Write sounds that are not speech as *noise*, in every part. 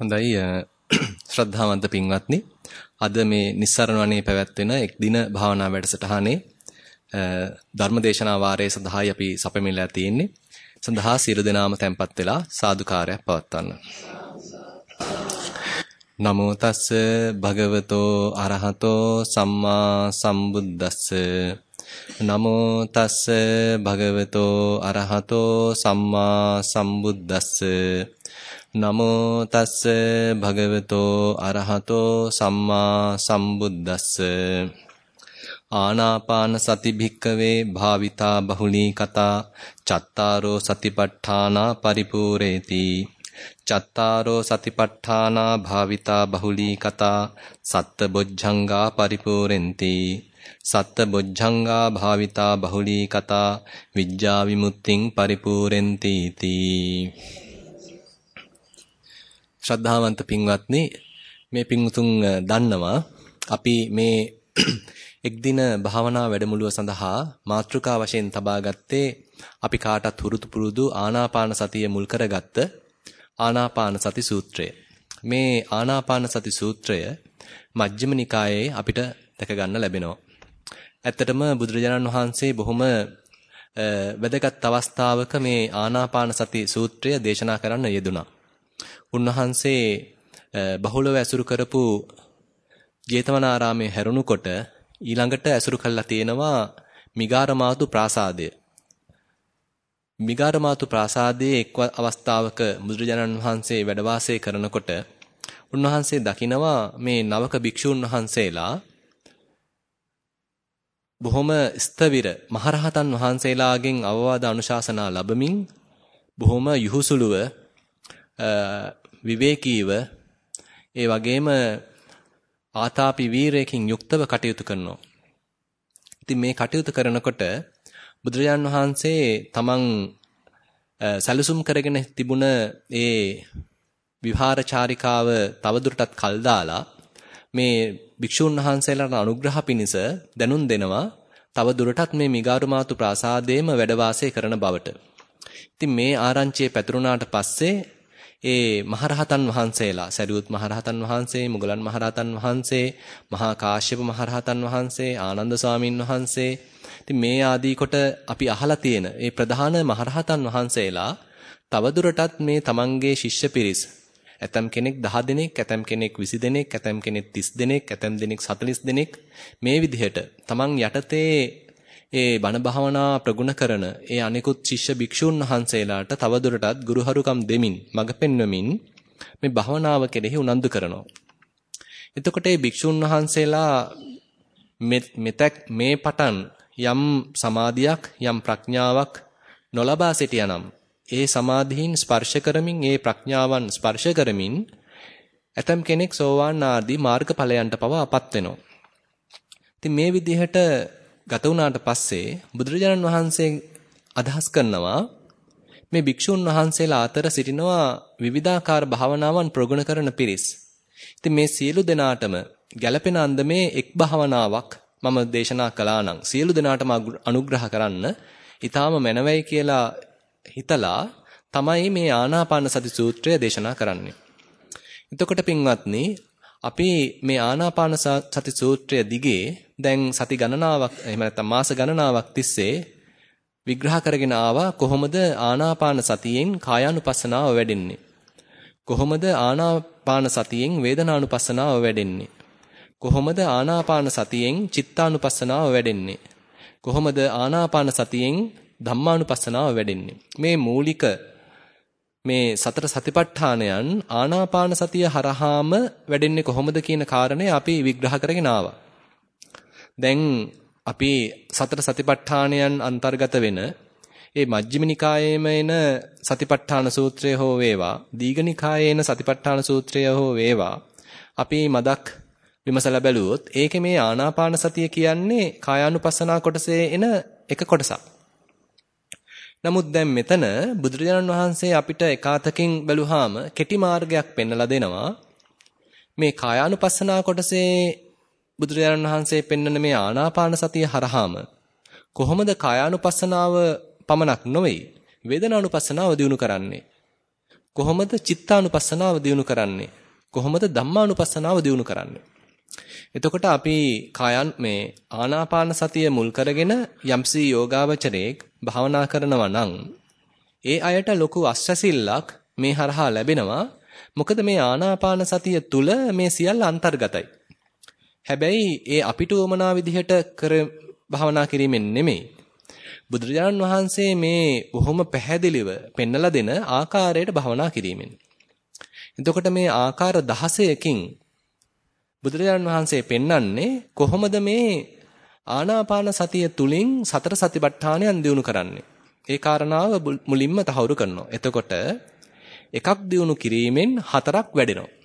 හොඳයි *clears throat* ශ්‍රද්ධාවන්ත පින්වත්නි අද මේ නිස්සරණ වනේ පැවැත්වෙන එක් දින භාවනා වැඩසටහනේ ධර්මදේශනා වාරයේ සඳහායි අපි සපමිලා තියෙන්නේ. සඳහා සියලු දෙනාම tempත් වෙලා සාදුකාරයක් පවත්වන්න. නමෝ තස්ස භගවතෝ අරහතෝ සම්මා සම්බුද්දස්ස නමෝ තස්ස භගවතෝ අරහතෝ සම්මා සම්බුද්දස්ස නමෝ තස්ස භගවතෝ අරහතෝ සම්මා සම්බුද්දස්ස. ආනාපාන සති භික්කවේ භාවිතා බහුලී කතා චත්තාරෝ සතිපට්ඨානා පරිපූරේති චත්තාරෝ සතිපට්ඨානා භාවිතා බහුලී කතා සත්ත බොජ්ජංගා පරිපූරෙන්ති සත්ත බොජ්ජංගා භාවිතා බහුලී කතා විඥා විමුක්තිං පරිපූරෙන්ති තී ශ්‍රද්ධාවන්ත පින්වත්නි මේ පින්තුන් දන්නවා අපි මේ *clears throat* එක් දින භාවනා වැඩමුළුව සඳහා මාතෘකා වශයෙන් තබා ගත්තේ අපි කාටත් හුරුතු පුරුදු ආනාපාන සතිය මුල් කරගත්ත ආනාපාන සති සූත්‍රය. මේ ආනාපාන සති සූත්‍රය මජ්ක්‍ධිම නිකායේ අපිට දැක ගන්න ලැබෙනවා. ඇත්තටම බුදුරජාණන් වහන්සේ බොහොම වැදගත් අවස්ථාවක මේ ආනාපාන සති සූත්‍රය දේශනා කරන්න යෙදුනා. උන්වහන්සේ බහුලව ඇසුරු කරපු ජේතවනාරාමයේ හැරුණුකොට ඊළඟට ඇසුරු කළා තියෙනවා මිගාරමාතු ප්‍රාසාදය. මිගාරමාතු ප්‍රාසාදයේ එක් අවස්ථාවක බුදුරජාණන් වහන්සේ වැඩ කරනකොට උන්වහන්සේ දකිනවා මේ නවක භික්ෂූන් වහන්සේලා බොහොම ස්ථවිර මහරහතන් වහන්සේලාගෙන් අවවාද අනුශාසනා ලැබමින් බොහොම යහුසුලුව විවේකීව ඒ වගේම ආතාපි වීරයකින් යුක්තව කටයුතු කරනවා. ඉතින් මේ කටයුතු කරනකොට බුදුරජාන් වහන්සේ තමන් සැලසුම් කරගෙන තිබුණ ඒ විහාරචාරිකාව තවදුරටත් කල් දාලා මේ භික්ෂුන් වහන්සේලාට අනුග්‍රහ පිණිස දැනුම් දෙනවා තව දුරටත් මේ මිගාරුමාතු ප්‍රාසාදයේම වැඩ කරන බවට. ඉතින් මේ ආරංචිය පැතුරුණාට පස්සේ ඒ මහරහතන් වහන්සේලා සරියුත් මහරහතන් වහන්සේ මුගලන් මහරහතන් වහන්සේ මහා කාශ්‍යප මහරහතන් වහන්සේ ආනන්ද ස්වාමින් වහන්සේ. ඉතින් මේ ආදී කොට අපි අහලා තියෙන මේ ප්‍රධාන මහරහතන් වහන්සේලා තවදුරටත් මේ තමන්ගේ ශිෂ්‍ය පිරිස් ඇතම් කෙනෙක් 10 දෙනෙක් ඇතම් කෙනෙක් 20 දෙනෙක් ඇතම් කෙනෙක් 30 දෙනෙක් ඇතම් දෙනෙක් 40 දෙනෙක් මේ විදිහට තමන් යටතේ ඒ බණ භාවනා ප්‍රගුණ කරන ඒ අනිකුත් ශිෂ්‍ය භික්ෂූන් වහන්සේලාට තවදුරටත් ගුරුහරුකම් දෙමින් මඟ පෙන්වමින් මේ භාවනාව කෙරෙහි උනන්දු කරනවා. එතකොට මේ භික්ෂූන් වහන්සේලා මෙතක් මේ පටන් යම් සමාධියක් යම් ප්‍රඥාවක් නොලබා සිටියානම් ඒ සමාධීන් ස්පර්ශ කරමින් ඒ ප්‍රඥාවන් ස්පර්ශ කරමින් ඇතම් කෙනෙක් සෝවාන් ආදී මාර්ගඵලයන්ට පවා අපත් වෙනවා. ඉතින් මේ විදිහට ගත වුණාට පස්සේ බුදුරජාණන් වහන්සේ අදහස් කරනවා මේ භික්ෂුන් වහන්සේලා අතර සිටිනවා විවිධාකාර භාවනාවන් ප්‍රගුණ කරන පිරිස්. ඉතින් මේ සියලු දෙනාටම ගැළපෙන අන්දමේ එක් භාවනාවක් මම දේශනා කළා නම් සියලු දෙනාටම අනුග්‍රහ කරන්න ඊටාම මැනවයි කියලා හිතලා තමයි මේ ආනාපාන සති සූත්‍රය දේශනා කරන්නේ. එතකොට පින්වත්නි අපි මේ ආනාපාන සති සූත්‍රය දිගේ දැන් සති ගණනාවක් එහෙම නැත්නම් මාස ගණනාවක් තිස්සේ විග්‍රහ කරගෙන ආවා කොහොමද ආනාපාන සතියෙන් කායානුපස්සනාව වැඩෙන්නේ? කොහොමද ආනාපාන සතියෙන් වේදනානුපස්සනාව වැඩෙන්නේ? කොහොමද ආනාපාන සතියෙන් චිත්තානුපස්සනාව වැඩෙන්නේ? කොහොමද ආනාපාන සතියෙන් ධම්මානුපස්සනාව වැඩෙන්නේ? මේ මූලික මේ සතර සතිපට්ඨානයන් ආනාපාන සතිය හරහාම වැඩෙන්නේ කොහොමද කියන කාරණේ අපි විග්‍රහ කරගෙන ආවා. දැන් අපි සතර සතිපට්ඨානයන් අන්තර්ගත වෙන ඒ මජ්ක්‍ධිම නිකායේම එන සතිපට්ඨාන සූත්‍රය හෝ වේවා දීඝනිකායේ එන සතිපට්ඨාන සූත්‍රය හෝ වේවා අපි මදක් විමසලා බැලුවොත් ඒකේ මේ ආනාපාන සතිය කියන්නේ කායානුපස්සනා කොටසේ එන එක කොටසක්. නමුත් දැන් මෙතන බුදුරජාණන් වහන්සේ අපිට එකාතකින් බැලුවාම කෙටි මාර්ගයක් පෙන්වලා දෙනවා. මේ කායානුපස්සනා කොටසේ බුදුරජාණන් වහන්සේ පෙන්වන මේ ආනාපාන සතිය හරහාම කොහොමද කායානුපස්සනාව පමණක් නොවේ වේදනානුපස්සනාව දිනු කරන්නේ කොහොමද චිත්තානුපස්සනාව දියුණු කරන්නේ? කොහොමද ධම්මානුපස්සනාව දියුණු කරන්නේ? එතකොට අපි කායන් මේ ආනාපාන සතිය මුල් කරගෙන යම්සි යෝගාවචරයේ භාවනා කරනවා නම් ඒ අයට ලොකු අස්වැසිල්ලක් මේ හරහා ලැබෙනවා. මොකද මේ ආනාපාන සතිය තුල මේ සියල්ල අන්තර්ගතයි. හැබැයි ඒ අපිට උමනා විදිහට කර භාවනා කිරීමෙන් නෙමෙයි. බුදුරජාණන් වහන්සේ මේ බොහොම පැහැදිලිව පෙන්නලා දෙන ආකාරයට භාවනා කිරීමෙන්. එතකොට මේ ආකාර 16කින් බුදුරජාණන් වහන්සේ පෙන්වන්නේ කොහොමද මේ ආනාපාන සතිය තුලින් සතර සතිපට්ඨානයන් දිනු කරන්නේ. ඒ කාරණාව මුලින්ම තහවුරු කරනවා. එතකොට එකක් දිනු කිරීමෙන් හතරක් වැඩෙනවා.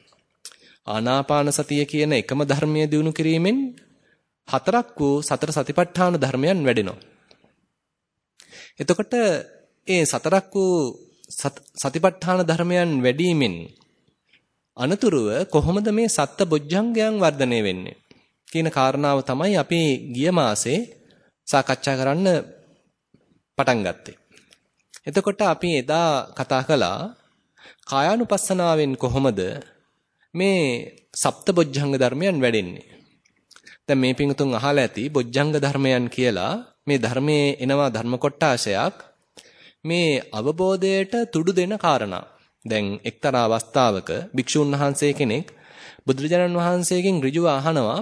ආනාපාන සතිය කියන එකම ධර්මයේ දිනු කිරීමෙන් හතරක් වූ සතර සතිපට්ඨාන ධර්මයන් වැඩෙනවා. එතකොට ඒ සතරක් වූ සතිපට්ඨාන ධර්මයන් වැඩිමින් අනතුරුව කොහොමද මේ සත්ත බොජ්ජංගයන් වර්ධනය වෙන්නේ කියන කාරණාව තමයි අපි ගිය මාසේ සාකච්ඡා කරන්න පටන් ගත්තේ. එතකොට අපි එදා කතා කළා කායානුපස්සනාවෙන් කොහොමද මේ සප්ත බොජ්ජංග ධර්මයන් වැඩෙන්නේ. දැන් මේ පිංතුන් අහලා ඇති බොජ්ජංග ධර්මයන් කියලා මේ ධර්මයේ එනවා ධර්ම කොටාශයක් මේ අවබෝධයට තුඩු දෙන කාරණා. දැන් එක්තරා අවස්ථාවක භික්ෂුන් වහන්සේ කෙනෙක් බුදුරජාණන් වහන්සේගෙන් ඍජුව අහනවා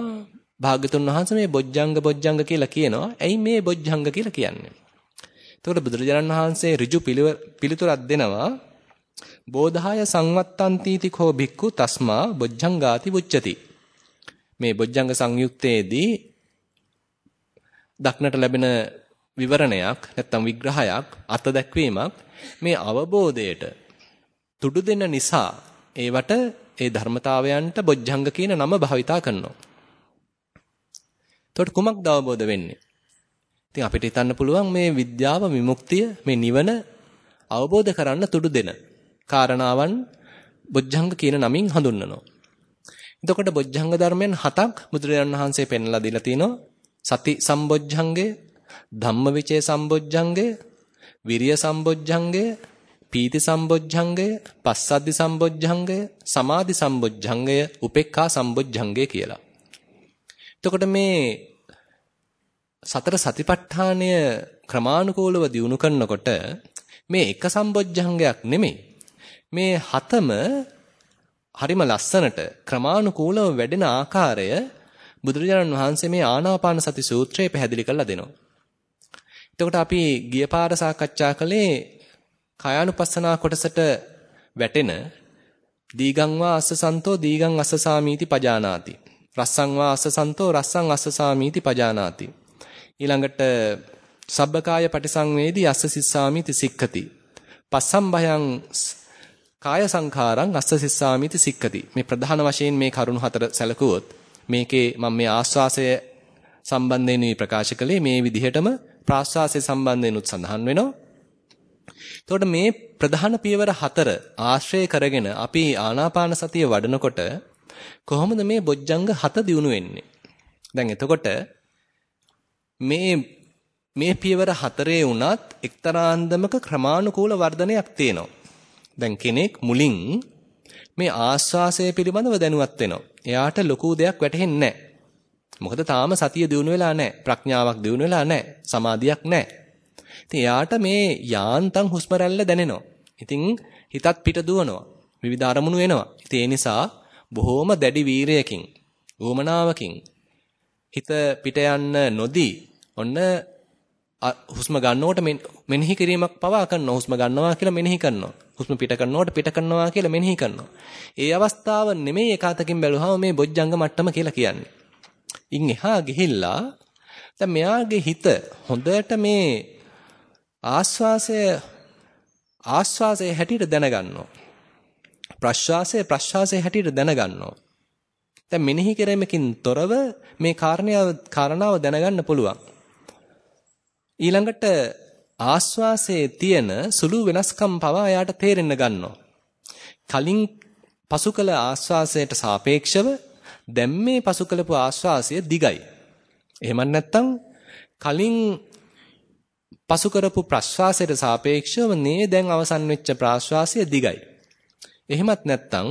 භාග්‍යතුන් වහන්සේ මේ බොජ්ජංග බොජ්ජංග කියලා කියනවා. ඇයි මේ බොජ්ජංග කියලා කියන්නේ? එතකොට බුදුරජාණන් වහන්සේ ඍජු පිළිතුරක් දෙනවා. බෝධාය සංවත්තන්තිති කෝ භික්ඛු තස්මා බොජ්ජංගාති උච්චති. මේ බොජ්ජංග සංයුත්තේදී දක්නට ලැබෙන විවරණයක් නැත්නම් විග්‍රහයක් අත දැක්වීමක් මේ අවබෝධයට තුඩු දෙන නිසා ඒවට ඒ ධර්මතාවයන්ට බොජ්ජංග කියන නම භාවිතා කරනවා. එතකොට කුමක්ද අවබෝධ වෙන්නේ? ඉතින් අපිට හිතන්න පුළුවන් මේ විද්‍යාව විමුක්තිය මේ නිවන අවබෝධ කරන්න තුඩු දෙන කාරණාවන් බොජ්ජංග කියන නමින් හඳුන්වනවා. එතකොට බොජ්ජංග ධර්මයන් හතක් බුදුරජාණන් වහන්සේ පෙන්වලා දීලා තිනවා. සති සම්බොජ්ජංගය, ධම්මවිචේ සම්බොජ්ජංගය, විරිය සම්බොජ්ජංගය, පීති සම්බොජ්ජංගය, පස්සද්ධි සම්බොජ්ජංගය, සමාධි සම්බොජ්ජංගය, උපේක්ඛා සම්බොජ්ජංගය කියලා. එතකොට මේ සතර සතිපට්ඨානය ක්‍රමානුකූලව දියුණු කරනකොට මේ එක සම්බොජ්ජංගයක් නෙමෙයි. මේ හතම හරිම ලස්සනට ක්‍රමානුකූලව වැඩෙන ආකාරය බුදුරජාණන් වහන්සේ මේ ආනාපාන සති සූත්‍රයේ පැහැදිලි කරලා දෙනවා. එතකොට අපි ගිය පාර සාකච්ඡා කළේ කායානුපස්සනා කොටසට වැටෙන දීගං වා අස්සසන්තෝ දීගං අස්සසාමීති පජානාති. රස්සං වා අස්සසන්තෝ රස්සං අස්සසාමීති පජානාති. ඊළඟට සබ්බකාය පටිසංවේදී අස්ස සිස්සාමීති සික්ඛති. පස්සම් භයං කාය සංඛාරං අස්ස සිස්සාමීති සික්ඛති. මේ ප්‍රධාන වශයෙන් මේ කරුණු හතර සැලකුවොත් මේකේ මම මේ ආස්වාසය සම්බන්ධයෙන් ප්‍රකාශ කළේ මේ විදිහටම ප්‍රාස්වාසය සම්බන්ධයෙන්ුත් සඳහන් වෙනවා. එතකොට මේ ප්‍රධාන පියවර හතර ආශ්‍රය කරගෙන අපි ආනාපාන සතිය වඩනකොට කොහොමද මේ බොජ්ජංග හත දිනු වෙන්නේ? දැන් එතකොට මේ මේ පියවර හතරේ වුණත් එක්තරා අන්දමක ක්‍රමානුකූල වර්ධනයක් තියෙනවා. දැන් කෙනෙක් මුලින් මේ ආස්වාසය පිළිබඳව දැනුවත් වෙනවා. එයාට ලොකු දෙයක් වැටහෙන්නේ නැහැ. මොකද තාම සතිය දිනු වෙලා නැහැ. ප්‍රඥාවක් දිනු වෙලා නැහැ. සමාධියක් නැහැ. ඉතින් එයාට මේ යාන්තම් හුස්ම රැල්ල දැනෙනවා. ඉතින් හිතත් පිට දුවනවා. විවිධ අරමුණු එනවා. ඉතින් ඒ නිසා බොහෝම දැඩි වීරයකින්, උවමනාවකින් හිත පිට යන්න නොදී ඔන්න හුස්ම ගන්නකොට මෙනෙහි කිරීමක් පවා කරනවා. හුස්ම ගන්නවා කියලා මෙනෙහි කරනවා. හුස්ම පිට කරනකොට පිට කරනවා කියලා මෙනෙහි කරනවා. ඒ අවස්ථාව නෙමෙයි එකතකින් බැලුවහම මේ බොජ්ජංග මට්ටම කියලා කියන්නේ. ඉන් එහා ගිහිල්ලා දැන් මෙයාගේ හිත හොඳට මේ ආස්වාසය ආස්වාසයේ හැටියට දැනගන්නවා. ප්‍රශ්වාසය ප්‍රශ්වාසයේ හැටියට දැනගන්නවා. දැන් මෙනෙහි කිරීමකින් තොරව මේ කාරණාව කාරණාව දැනගන්න පුළුවන්. ඊළඟට ආස්වාසයේ තියෙන සුළු වෙනස්කම් පවා එයාට තේරෙන්න ගන්නවා. කලින් පසු කළ ආස්වාසයට සාපේක්ෂව දැන් මේ පසු කළපු ආස්වාසය දිගයි. එහෙම නැත්නම් කලින් පසු කරපු ප්‍රශ්වාසයට සාපේක්ෂව මේ දැන් අවසන් වෙච්ච ප්‍රාශ්වාසය දිගයි. එහෙමත් නැත්නම්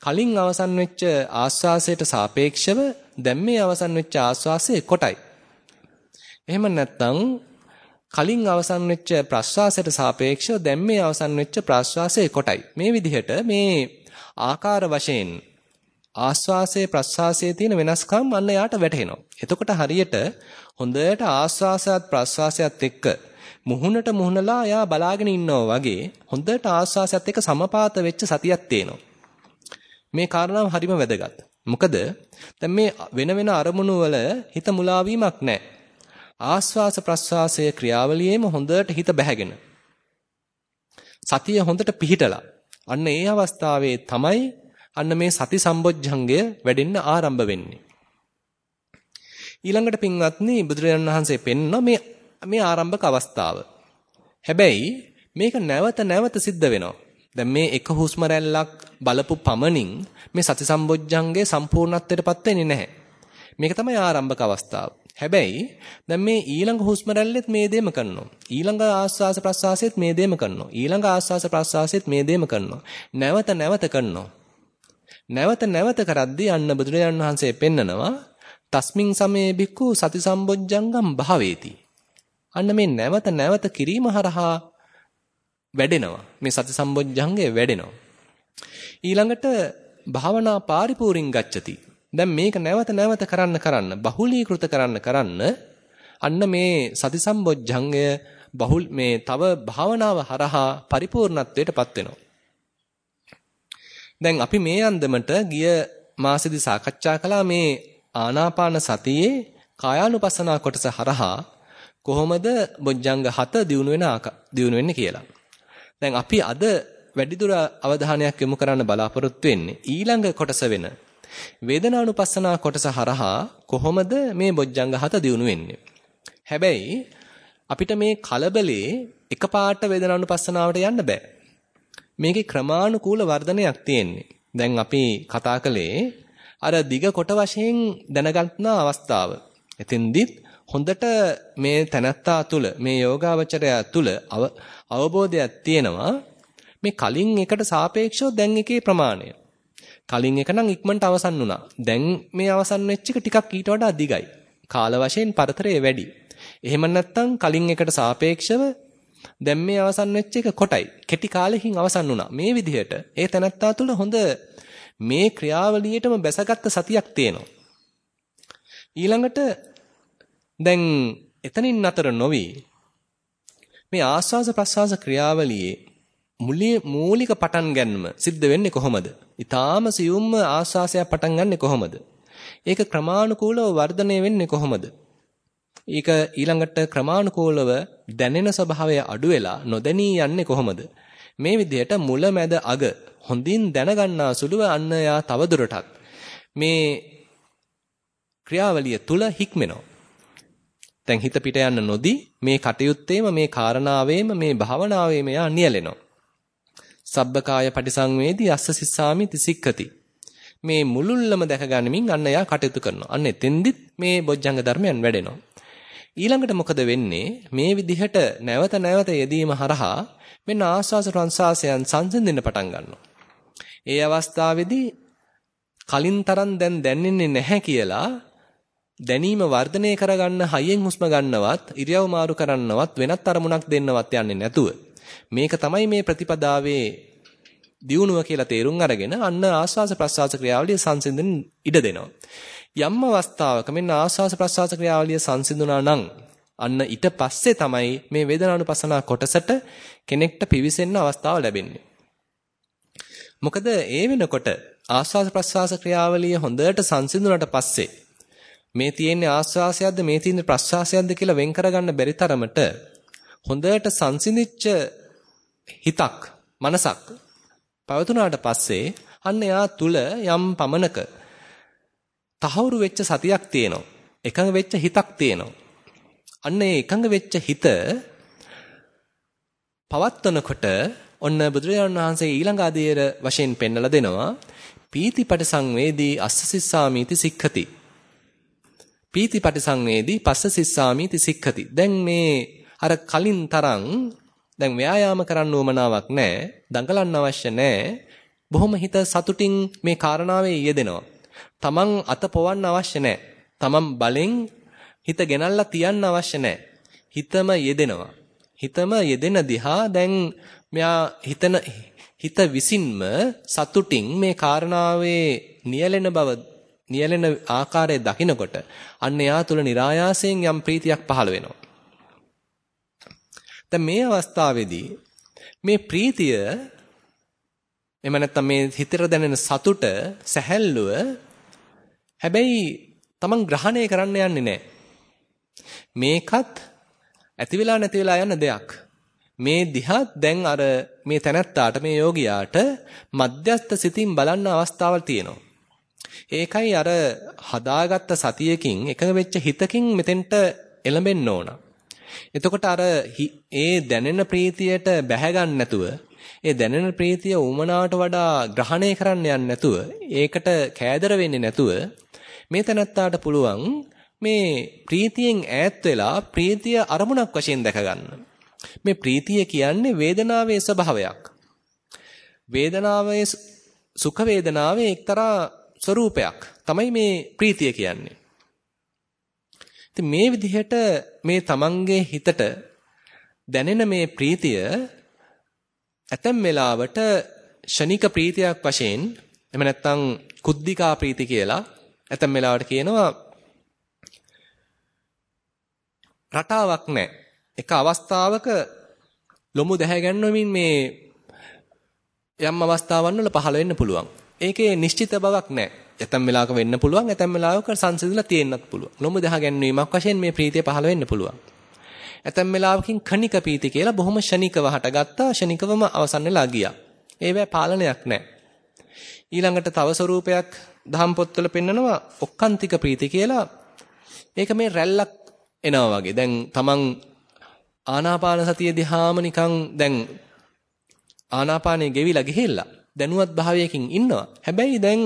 කලින් අවසන් වෙච්ච ආස්වාසයට සාපේක්ෂව දැන් මේ අවසන් වෙච්ච ආස්වාසය කොටයි. එහෙම නැත්නම් කලින් අවසන් වෙච්ච ප්‍රස්වාසයට සාපේක්ෂව දැන් මේ අවසන් වෙච්ච ප්‍රස්වාසය කොටයි. මේ විදිහට මේ ආකාර වශයෙන් ආස්වාසයේ ප්‍රස්වාසයේ තියෙන වෙනස්කම් අන්න යාට වැටහෙනවා. එතකොට හරියට හොඳට ආස්වාසයත් ප්‍රස්වාසයත් එක්ක මුහුණට මුහුණලා යා බලාගෙන ඉන්නවා වගේ හොඳට ආස්වාසයත් එක්ක සමපාත වෙච්ච සතියක් තියෙනවා. මේ කාරණාව හරිම වැදගත්. මොකද දැන් මේ වෙන වෙන අරමුණු වල හිත මුලාවීමක් නැහැ. ආස්වාස ප්‍රස්වාසයේ ක්‍රියාවලියේම හොඳට හිත බැහැගෙන. සතිය හොඳට පිහිටලා. අන්න ඒ අවස්ථාවේ තමයි අන්න මේ සති සම්බොජ්ජංගය වැඩෙන්න ආරම්භ වෙන්නේ. ඊළඟට පින්වත්නි බුදුරජාණන් වහන්සේ පෙන්න මේ මේ ආරම්භක අවස්ථාව. හැබැයි මේක නැවත නැවත සිද්ධ වෙනවා. දැන් මේ එක හුස්ම රැල්ලක් බලපු පමණින් මේ සති සම්බොජ්ජංගේ සම්පූර්ණත්වයටපත් වෙන්නේ නැහැ. මේක තමයි ආරම්භක අවස්ථාව. හැබැයි දැන් මේ ඊළඟ හුස්ම රැල්ලෙත් මේ දෙම කරනවා. ඊළඟ ආස්වාස ප්‍රස්වාසෙත් මේ දෙම කරනවා. ඊළඟ ආස්වාස ප්‍රස්වාසෙත් මේ දෙම කරනවා. නැවත නැවත කරනවා. නැවත නැවත කරද්දී අන්න බුදුරජාණන් වහන්සේ පෙන්නනවා තස්මින් සමේ බික්කු සති සම්බොජ්ජංගම් භාවේති. අන්න මේ නැවත නැවත කිරීම හරහා වැඩෙනවා. මේ සති සම්බොජ්ජංගය වැඩෙනවා. ඊළඟට භාවනා පාරිපූර්ණං ගච්ඡති. දැන් මේක නැවත නැවත කරන්න කරන්න බහුලීකృత කරන්න කරන්න අන්න මේ සති සම්බොජ්ජංගය බහුල් මේ තව භාවනාව හරහා පරිපූර්ණත්වයටපත් වෙනවා. දැන් අපි මේ අන්දමට ගිය මාසෙදි සාකච්ඡා කළා මේ ආනාපාන සතියේ කායානුපස්සනා කොටස හරහා කොහොමද බොජ්ජංග 7 දිනු වෙන දිනු වෙන්නේ කියලා. දැන් අපි අද වැඩිදුර අවධානයක් යොමු කරන්න බලාපොරොත්තු වෙන්නේ ඊළඟ කොටස වෙන වේදනානුපස්සනා කොටස හරහා කොහොමද මේ බොජ්ජංග 7 දිනු වෙන්නේ. හැබැයි අපිට මේ කලබලේ එකපාරට වේදනානුපස්සනාවට යන්න බෑ. මේකේ ක්‍රමානුකූල වර්ධනයක් තියෙන්නේ. දැන් අපි කතා කළේ අර දිග කොට වශයෙන් දැනගන්න අවස්ථාව. එතෙන්දිත් හොඳට මේ තනත්තා තුල මේ යෝගාවචරය තුල අවබෝධයක් තියෙනවා මේ කලින් එකට සාපේක්ෂව දැන් එකේ ප්‍රමාණය. කලින් එක නම් ඉක්මනට අවසන් වුණා. දැන් මේ අවසන් වෙච්ච එක ටිකක් ඊට වඩා දිගයි. කාල වශයෙන් පරතරය වැඩි. එහෙම නැත්නම් කලින් එකට සාපේක්ෂව දැන් මේ අවසන් වෙච්ච එක කොටයි. කෙටි කාලෙකින් අවසන් වුණා. මේ විදිහට ඒ තනත්තා තුළ හොඳ මේ ක්‍රියාවලියටම බැසගත්ත සතියක් තියෙනවා. ඊළඟට දැන් එතනින් අතර නොවි මේ ආස්වාස ප්‍රස්වාස ක්‍රියාවලියේ මූලික පටන් ගැනීම සිද්ධ වෙන්නේ කොහොමද? ඊටාම සියුම්ම ආස්වාසයක් පටන් ගන්නෙ කොහොමද? ඒක ක්‍රමානුකූලව වර්ධනය වෙන්නේ කොහොමද? ඒක ඊළඟට ක්‍රමානුකූලව දැනෙන ස්වභාවය අඩු වෙලා නොදැනී යන්නේ කොහොමද? මේ විදිහට මුල මැද අග හොඳින් දැනගන්නා සුළුව අන්න යා තවදුරටත් මේ ක්‍රියාවලිය තුල හික්මෙනවා. දැන් හිත පිට යන්න නොදී මේ කටයුත්තේම මේ කාරණාවේම මේ භාවනාවේම යා නියැලෙනවා. සබ්බකාය පටිසංවේදී අස්ස සිස්සාමි තිසික්කති. මේ මුලුල්ලම දැක ගනිමින් අන්න යා කටයුතු කරනවා. අන්න එතෙන්දිත් මේ බොජ්ජංග ධර්මයන් වැඩෙනවා. ඊළඟට මොකද වෙන්නේ? මේ විදිහට නැවත නැවත යෙදීම හරහා මෙන්න ආස්වාස ප්‍රංසාසයන් සංසිඳෙන්න පටන් ගන්නවා. ඒ අවස්ථාවේදී කලින් තරම් දැන් දැනෙන්නේ නැහැ කියලා දැනීම වර්ධනය කරගන්න හයියෙන් හුස්ම ගන්නවත් ඉරියව් මාරු කරන්නවත් වෙනත් අරමුණක් දෙන්නවත් යන්නේ නැතුව මේක තමයි මේ ප්‍රතිපදාවේ දියුණුව කියලා තේරුම් අරගෙන අන්න ආස්වාස ප්‍රස්වාස ක්‍රියාවලිය සංසිඳෙන්න ඉඩ දෙනවා. යම් අවස්ථාවක මෙන්න ආස්වාස ප්‍රස්වාස ක්‍රියාවලිය සංසිඳුණා නම් අන්න ඊට පස්සේ තමයි මේ වේදනානුපස්සනා කොටසට කෙනෙක්ට පිවිසෙන්න අවස්ථාව ලැබෙන්නේ. මොකද ඒ වෙනකොට ආස්වාස ප්‍රස්වාස ක්‍රියාවලිය හොඳට සංසිඳුණාට පස්සේ මේ තියෙන්නේ ආස්වාසයක්ද මේ තියෙන්නේ ප්‍රස්වාසයක්ද කියලා වෙන් කරගන්න බැරි තරමට හොඳට සංසිඳිච්ච හිතක් මනසක් පවතුනාට පස්සේ අන්න එයා තුල යම් පමනක තහවුරු වෙච්ච සතියක් තියෙනවා. එකඟ වෙච්ච හිතක් තියෙනවා. අන්න ඒ එකඟ වෙච්ච හිත පවත්වනකොට ඔන්න බුදුරජාණන් වහන්සේ ඊළඟ අධීර වශයෙන් පෙන්නලා දෙනවා පීතිපට සංවේදී අස්ස සිස්සාමීති සික්ඛති. පීතිපට සංවේදී පස්ස සිස්සාමීති සික්ඛති. දැන් මේ අර කලින් තරම් දැන් ව්‍යායාම කරන්න උවමනාවක් නැහැ. දඟලන්න අවශ්‍ය නැහැ. බොහොම හිත සතුටින් මේ කාරණාවේ යෙදෙනවා. තමන් අත පොවන්න අවශ්‍ය නැහැ. තමන් බලෙන් හිත ගෙනල්ලා තියන්න අවශ්‍ය නැහැ. හිතම යෙදෙනවා. හිතම යෙදෙන දිහා දැන් මෙයා හිතන හිත විසින්ම සතුටින් මේ කාරණාවේ නියැලෙන බව නියැලෙන ආකාරය දකිනකොට අන්න එයා තුල નિરાයාසයෙන් යම් ප්‍රීතියක් පහළ වෙනවා. දැන් මේ අවස්ථාවේදී මේ ප්‍රීතිය එම නැත්තම් මේ හිතට දැනෙන සතුට සැහැල්ලුව හැබැයි Taman ග්‍රහණය කරන්න යන්නේ නැහැ. මේකත් ඇති වෙලා නැති වෙලා යන දෙයක්. මේ දිහත් දැන් අර මේ තැනැත්තාට මේ යෝගියාට මධ්‍යස්ත සිතින් බලන්න අවස්ථාවල් තියෙනවා. ඒකයි අර හදාගත්ත සතියකින් එකඟ වෙච්ච හිතකින් මෙතෙන්ට එළඹෙන්න ඕන. එතකොට අර ඒ දැනෙන ප්‍රීතියට බැහැ නැතුව ඒ දැනෙන ප්‍රීතිය උමනාවට වඩා ග්‍රහණය කරන්න යන්නේ නැතුව ඒකට කෑදර වෙන්නේ නැතුව මේ තැනත්තාට පුළුවන් මේ ප්‍රීතියෙන් ඈත් වෙලා ප්‍රීතිය අරමුණක් වශයෙන් දැක ගන්න. මේ ප්‍රීතිය කියන්නේ වේදනාවේ ස්වභාවයක්. වේදනාවේ සුඛ වේදනාවේ එක්තරා ස්වરૂපයක් තමයි මේ ප්‍රීතිය කියන්නේ. ඉතින් මේ විදිහට මේ තමන්ගේ හිතට දැනෙන මේ ප්‍රීතිය ඇතැම් වෙලාවට ෂණික ප්‍රීතියක් වශයෙන් එහෙම නැත්නම් කුද්ධිකා ප්‍රීති කියලා ඇතැම් වෙලාවට කියනවා රටාවක් නැහැ. එක අවස්ථාවක ලොමු දැහැ ගැන්වමින් මේ යම් අවස්ථාවන් වල පහළ වෙන්න පුළුවන්. ඒකේ නිශ්චිත බවක් නැහැ. ඇතැම් වෙලාවක වෙන්න පුළුවන්, ඇතැම් වෙලාවක සංසිඳලා තියෙන්නත් පුළුවන්. ලොමු දැහැ ගැන්වීමක් වශයෙන් මේ ප්‍රීතිය පහළ වෙන්න පුළුවන්. ඇතැම් වෙලාවකින් කණික පීති කියලා බොහොම ෂණිකව හටගත්තා ෂණිකවම අවසන් වෙලා ගියා. ඒවැ පාලනයක් නැහැ. ඊළඟට තව ස්වරූපයක් දහම් පොත්වල පෙන්නනවා ඔක්කාන්තික ප්‍රීති කියලා. ඒක මේ රැල්ලක් එනවා වගේ. දැන් තමන් ආනාපාන සතිය දිහාම නිකන් දැන් ආනාපානේ ගෙවිලා ගිහිල්ලා දැනුවත් භාවයකින් ඉන්නවා. හැබැයි දැන්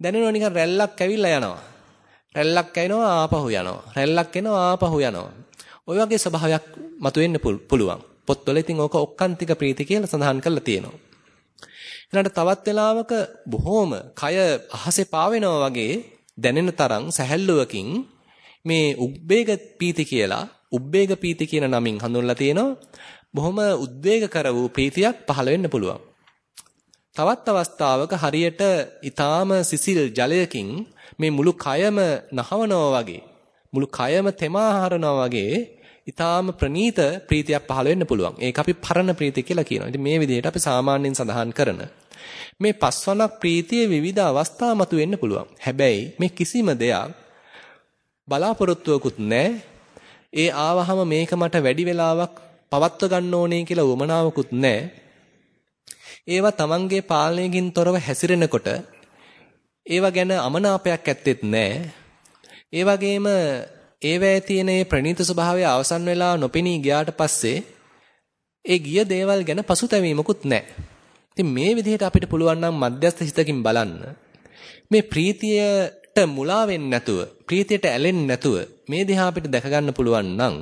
දැනෙනවා නිකන් රැල්ලක් ඇවිල්ලා යනවා. රැල්ලක් ඇිනවා ආපහු යනවා. රැල්ලක් එනවා ආපහු යනවා. ওই වගේ ස්වභාවයක් මතුවෙන්න පුළුවන්. පොත්වල ඉතින් ඕක ඔක්කාන්තික ප්‍රීති කියලා සඳහන් කරලා තියෙනවා. ඊළඟට තවත් වෙලාවක බොහොම කය අහසේ පාවෙනවා වගේ දැනෙන තරම් සැහැල්ලුවකින් මේ උබ්බේග පීති කියලා උබ්බේග පීති කියන නමින් හඳුන්වලා තියෙනවා. බොහොම උද්වේග කර වූ ප්‍රීතියක් පහළ වෙන්න පුළුවන්. තවත් අවස්ථාවක හරියට ඊටාම සිසිල් ජලයකින් මේ මුළු කයම නහවනවා වගේ මුළු කයම තෙමා හරනවා වගේ ඊටාම ප්‍රනීත ප්‍රීතියක් පහළ වෙන්න පුළුවන්. ඒක අපි පරණ ප්‍රීතිය කියලා කියනවා. ඉතින් මේ විදිහට අපි සාමාන්‍යයෙන් සඳහන් කරන මේ පස්වනක් ප්‍රීතියේ විවිධ අවස්ථා මතු වෙන්න පුළුවන්. හැබැයි මේ කිසිම දෙයක් බලාපොරොත්තුවකුත් නැහැ. ඒ ආවහම මේක මට වැඩි වෙලාවක් පවත්ව ගන්න ඕනේ කියලා උවමනාවකුත් නැහැ. ඒවා තමන්ගේ පාලනයකින් තොරව හැසිරෙනකොට ඒවා ගැන අමනාපයක් ඇත්තෙත් නැහැ. ඒ වගේම ඒවැය තියෙන මේ ප්‍රණීත ස්වභාවය අවසන් වෙලා නොපෙනී ගියාට පස්සේ ඒ ගිය දේවල් ගැන පසුතැවීමකුත් නැහැ. ඉතින් මේ විදිහට අපිට පුළුවන් නම් මධ්‍යස්ථ හිතකින් බලන්න මේ ප්‍රීතියට මුලා වෙන්නේ නැතුව ප්‍රීතියට ඇලෙන්නේ නැතුව මේ දිහා අපිට දැක ගන්න පුළුවන් නම්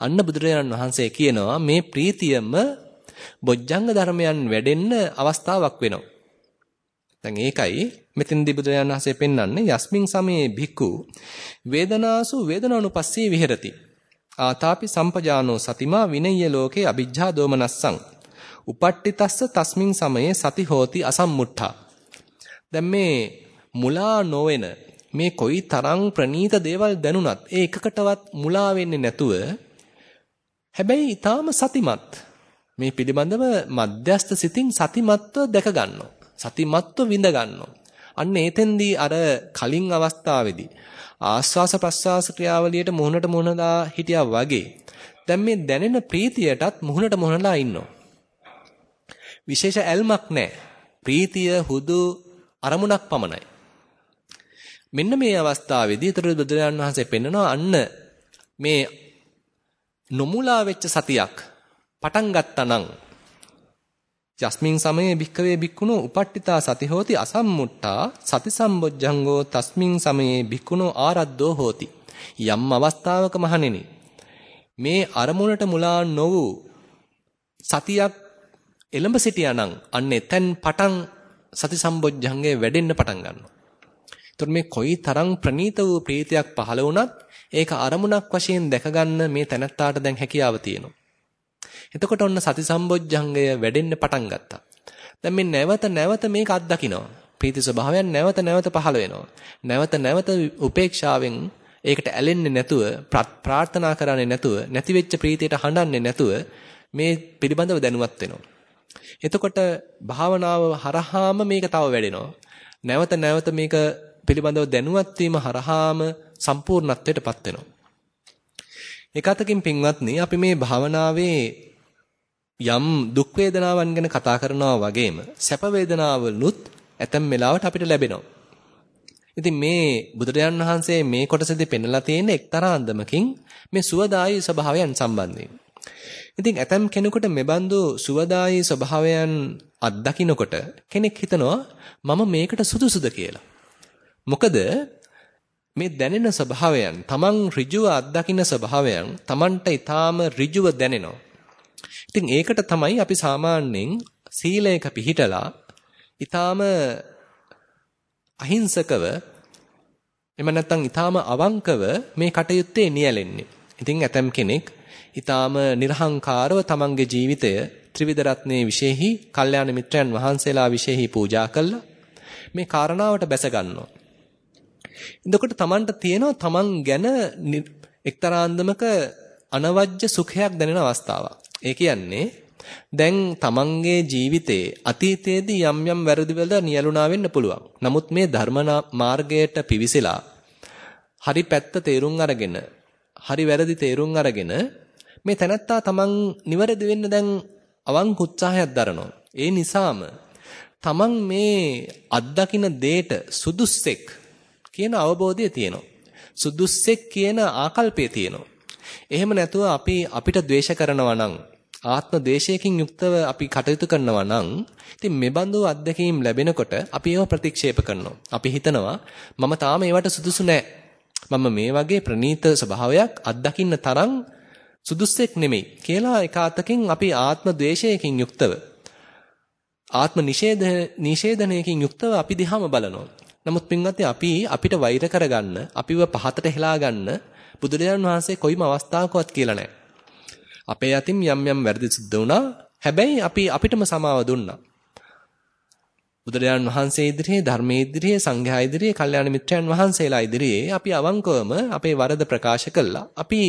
අන්න බුදුරජාණන් වහන්සේ කියනවා මේ ප්‍රීතියම බොජ්ජංග ධර්මයන් වැඩෙන්න අවස්ථාවක් වෙනවා. දැන් ඒකයි මෙතෙන්දී බුදුරජාණන් වහන්සේ පෙන්වන්නේ යස්මින් සමේ භික්ඛු වේදනාසු වේදනානුපස්සී විහෙරති. ආතාපි සම්පජානෝ සතිමා විනය්‍ය ලෝකේ අ비ජ්ජා දෝමනස්සං. උපට්ඨිතස්ස තස්මින් සමයේ සති හෝති අසම්මුට්ඨා. දැන් මේ මුලා නොවන මේ කොයි තරම් ප්‍රනීත දේවල් දැනුණත් ඒ එකකටවත් මුලා වෙන්නේ නැතුව හැබැයි ඊටාම සතිමත් මේ පිළිබඳව මධ්‍යස්ත සිතින් සතිමත්ව දැක ගන්නවා. සතිමත්ව විඳ ගන්නවා. අන්න ඒතෙන්දී අර කලින් අවස්ථාවේදී ආස්වාස ප්‍රස්වාස ක්‍රියාවලියට මුහුණට මුහුණලා හිටියා වගේ දැන් මේ දැනෙන ප්‍රීතියටත් මුහුණට මුහුණලා ඉන්නවා. විශේෂ ඇල්මක් නැහැ. ප්‍රීතිය හුදු අරමුණක් පමණයි. මෙන්න මේ අවස්ථාවේදී ඊතර බුදුරජාණන් වහන්සේ පෙන්නනවා අන්න මේ නොමුලා වෙච්ච සතියක් පටන් ගත්තා නම් යස්මින් සමයේ භික්කවේ භික්ඛුනෝ උපට්ඨිතා සති හෝති අසම්මුට්ටා සති සම්බොජ්ජංගෝ තස්මින් සමයේ භික්ඛුනෝ ආරද්ධෝ හෝති යම් අවස්ථාවක මහණෙනි මේ අරමුණට මුලා නො වූ සතියක් එළඹ සිටියානම් අන්න එතෙන් පටන් සති සම්බොජ්ජංගේ වැඩෙන්න පටන් ගන්නවා. ඒතර මේ කොයි තරම් ප්‍රනීත වූ ප්‍රීතියක් පහළ වුණත් ඒක අරමුණක් වශයෙන් දැකගන්න මේ තැනත්තාට දැන් හැකියාව තියෙනවා. එතකොට ඔන්න සති සම්බොජ්ජංගය වැඩෙන්න පටන් ගත්තා. දැන් මේ නැවත නැවත මේක අත්දකිනවා. ප්‍රීති ස්වභාවයන් නැවත නැවත පහළ වෙනවා. නැවත නැවත උපේක්ෂාවෙන් ඒකට ඇලෙන්නේ නැතුව ප්‍රාර්ථනා කරන්නේ නැතුව නැති වෙච්ච ප්‍රීතියට හඬන්නේ නැතුව මේ පිළිබඳව දැනුවත් වෙනවා. එතකොට භාවනාව හරහාම මේක තව වැඩෙනවා. නැවත නැවත මේක පිළිබඳව දැනුවත් වීම හරහාම සම්පූර්ණත්වයටපත් වෙනවා. එකතකින් පින්වත්නි අපි මේ භාවනාවේ යම් දුක් වේදනාවන් ගැන කතා කරනවා වගේම සැප වේදනාවලුත් ඇතැම් වෙලාවට අපිට ලැබෙනවා. ඉතින් මේ බුදුරජාන් වහන්සේ මේ කොටසදී පෙන්වලා තියෙන එක්තරා අන්දමකින් මේ සුවදායී ස්වභාවයන් සම්බන්ධයෙන්. ඉතින් ඇතම් කෙනෙකුට මෙබඳු සුවදායී ස්වභාවයන් අත්දකින්නකොට කෙනෙක් හිතනවා මම මේකට සුදුසුද කියලා. මොකද මේ දැනෙන ස්වභාවයන් තමන් ඍජුව අත්දකින්න ස්වභාවයන් තමන්ට ඊටාම ඍජුව දැනෙනවා. ඉතින් ඒකට තමයි අපි සාමාන්‍යයෙන් සීලයක පිහිටලා ඊටාම අහිංසකව එම නැත්තම් ඊටාම අවංකව මේ කටයුත්තේ නියැලෙන්නේ. ඉතින් ඇතම් කෙනෙක් ඊටාම නිර්හංකාරව තමන්ගේ ජීවිතය ත්‍රිවිධ රත්නයේ විශේෂයි, කල්යාණ මිත්‍රයන් වහන්සේලා විශේෂයි පූජා කළා. මේ කාරණාවට බැස ගන්නවා. එතකොට තමන්ට තියෙනවා තමන් ගැන එක්තරා අන්දමක අනවජ්‍ය සුඛයක් දැනෙන අවස්ථාවක්. ඒ කියන්නේ දැන් තමන්ගේ ජීවිතේ අතීතයේදී යම් යම් වැරදි වල නියලුණා වෙන්න පුළුවන්. නමුත් මේ ධර්ම මාර්ගයට පිවිසලා හරි පැත්ත තේරුම් අරගෙන හරි වැරදි තේරුම් අරගෙන මේ තැනත්තා තමන් නිවැරදි වෙන්න දැන් අවංක උත්සාහයක් දරනවා. ඒ නිසාම තමන් මේ අත්දකින්න දේට සුදුස්සෙක් කියන අවබෝධය තියෙනවා. සුදුස්සෙක් කියන ආකල්පය තියෙනවා. එහෙම නැතුව අපි අපිට ද්වේෂ කරනවා නම් ආත්ම ද්වේෂයකින් යුක්තව අපි කටයුතු කරනවා නම් ඉතින් මෙබඳු අත්දැකීම් ලැබෙනකොට අපි ඒව ප්‍රතික්ෂේප කරනවා. අපි හිතනවා මම තාම ඒවට සුදුසු නෑ. මම මේ වගේ ප්‍රනීත ස්වභාවයක් අත්දකින්න තරම් සුදුස්සෙක් නෙමෙයි කියලා එක අතකින් අපි ආත්ම ද්වේෂයකින් යුක්තව ආත්ම නිෂේධ නිෂේධනයකින් යුක්තව අපි දිහාම බලනවා. නමුත් පින්වත්නි අපි අපිට වෛර කරගන්න, අපිව පහතට හෙලා ගන්න බුදුරජාණන් වහන්සේ කොයිම අවස්ථාවකවත් කියලා නැහැ. අපේ අතින් යම් යම් වැරදි සිද්ධ වුණා. හැබැයි අපි අපිටම සමාව දුන්නා. බුදුරජාණන් වහන්සේ ඉදිරියේ ධර්මයේ ඉදිරියේ සංඝයා ඉදිරියේ කල්යාණ මිත්‍රයන් වහන්සේලා ඉදිරියේ අපි අවංකවම අපේ වරද ප්‍රකාශ කළා. අපි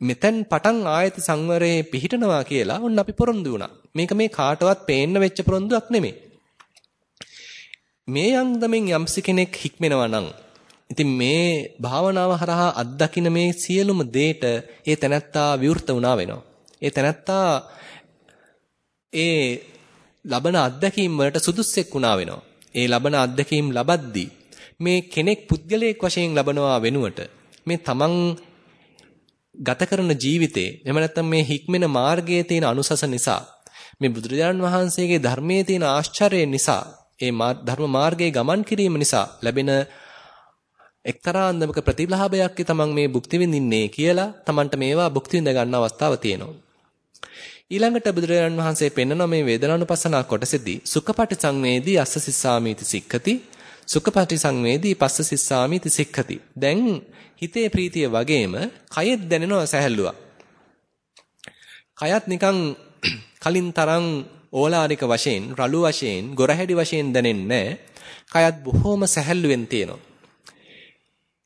මෙතෙන් පටන් ආයත සංවරයේ පිහිටනවා කියලා ඔන්න අපි පොරොන්දු වුණා. මේක මේ කාටවත් පේන්න වෙච්ච පොරොන්දුවක් නෙමෙයි. මේ අන්දමින් යම්සි කෙනෙක් හික්මෙනවා නම් ඉතින් මේ භාවනාව හරහා අත්දකින්න මේ සියලුම දේට ඒ තැනැත්තා විවෘත වුණා වෙනවා. ඒ තැනැත්තා ඒ ලබන අත්දැකීම් වලට සුදුස්සෙක් වුණා වෙනවා. ඒ ලබන අත්දැකීම් ලබද්දී මේ කෙනෙක් පුද්ගලයෙක් වශයෙන් ලබනවා වෙනුවට මේ තමන් ගත කරන ජීවිතේ එහෙම නැත්නම් මේ හික්මෙන මාර්ගයේ තියෙන අනුසස නිසා මේ බුදුරජාණන් වහන්සේගේ ධර්මයේ තියෙන ආශ්චර්යය නිසා ඒ ධර්ම මාර්ගයේ ගමන් කිරීම නිසා ලැබෙන එක්තරා අන්දමක ප්‍රතිලාභයක් තමන් මේ භුක්ති විඳින්නේ කියලා තමන්ට මේවා භුක්ති විඳ ගන්න අවස්ථාව තියෙනවා. ඊළඟට බුදුරජාණන් වහන්සේ පෙන්වන මේ වේදනානුපස්සනා කොටසෙදී සුඛපටි සංවේදී අස්ස සිස්සාමීති සික්ඛති සුඛපටි සංවේදී පස්ස සිස්සාමීති සික්ඛති. දැන් හිතේ ප්‍රීතිය වගේම කයෙත් දැනෙනවා සැහැල්ලුවක්. කයත් නිකන් *clears throat* කලින් තරම් ඕලාරික වශයෙන්, රළු වශයෙන්, ගොරහැඩි වශයෙන් දැනෙන්නේ කයත් බොහොම සැහැල්ලුවෙන් තියෙනවා.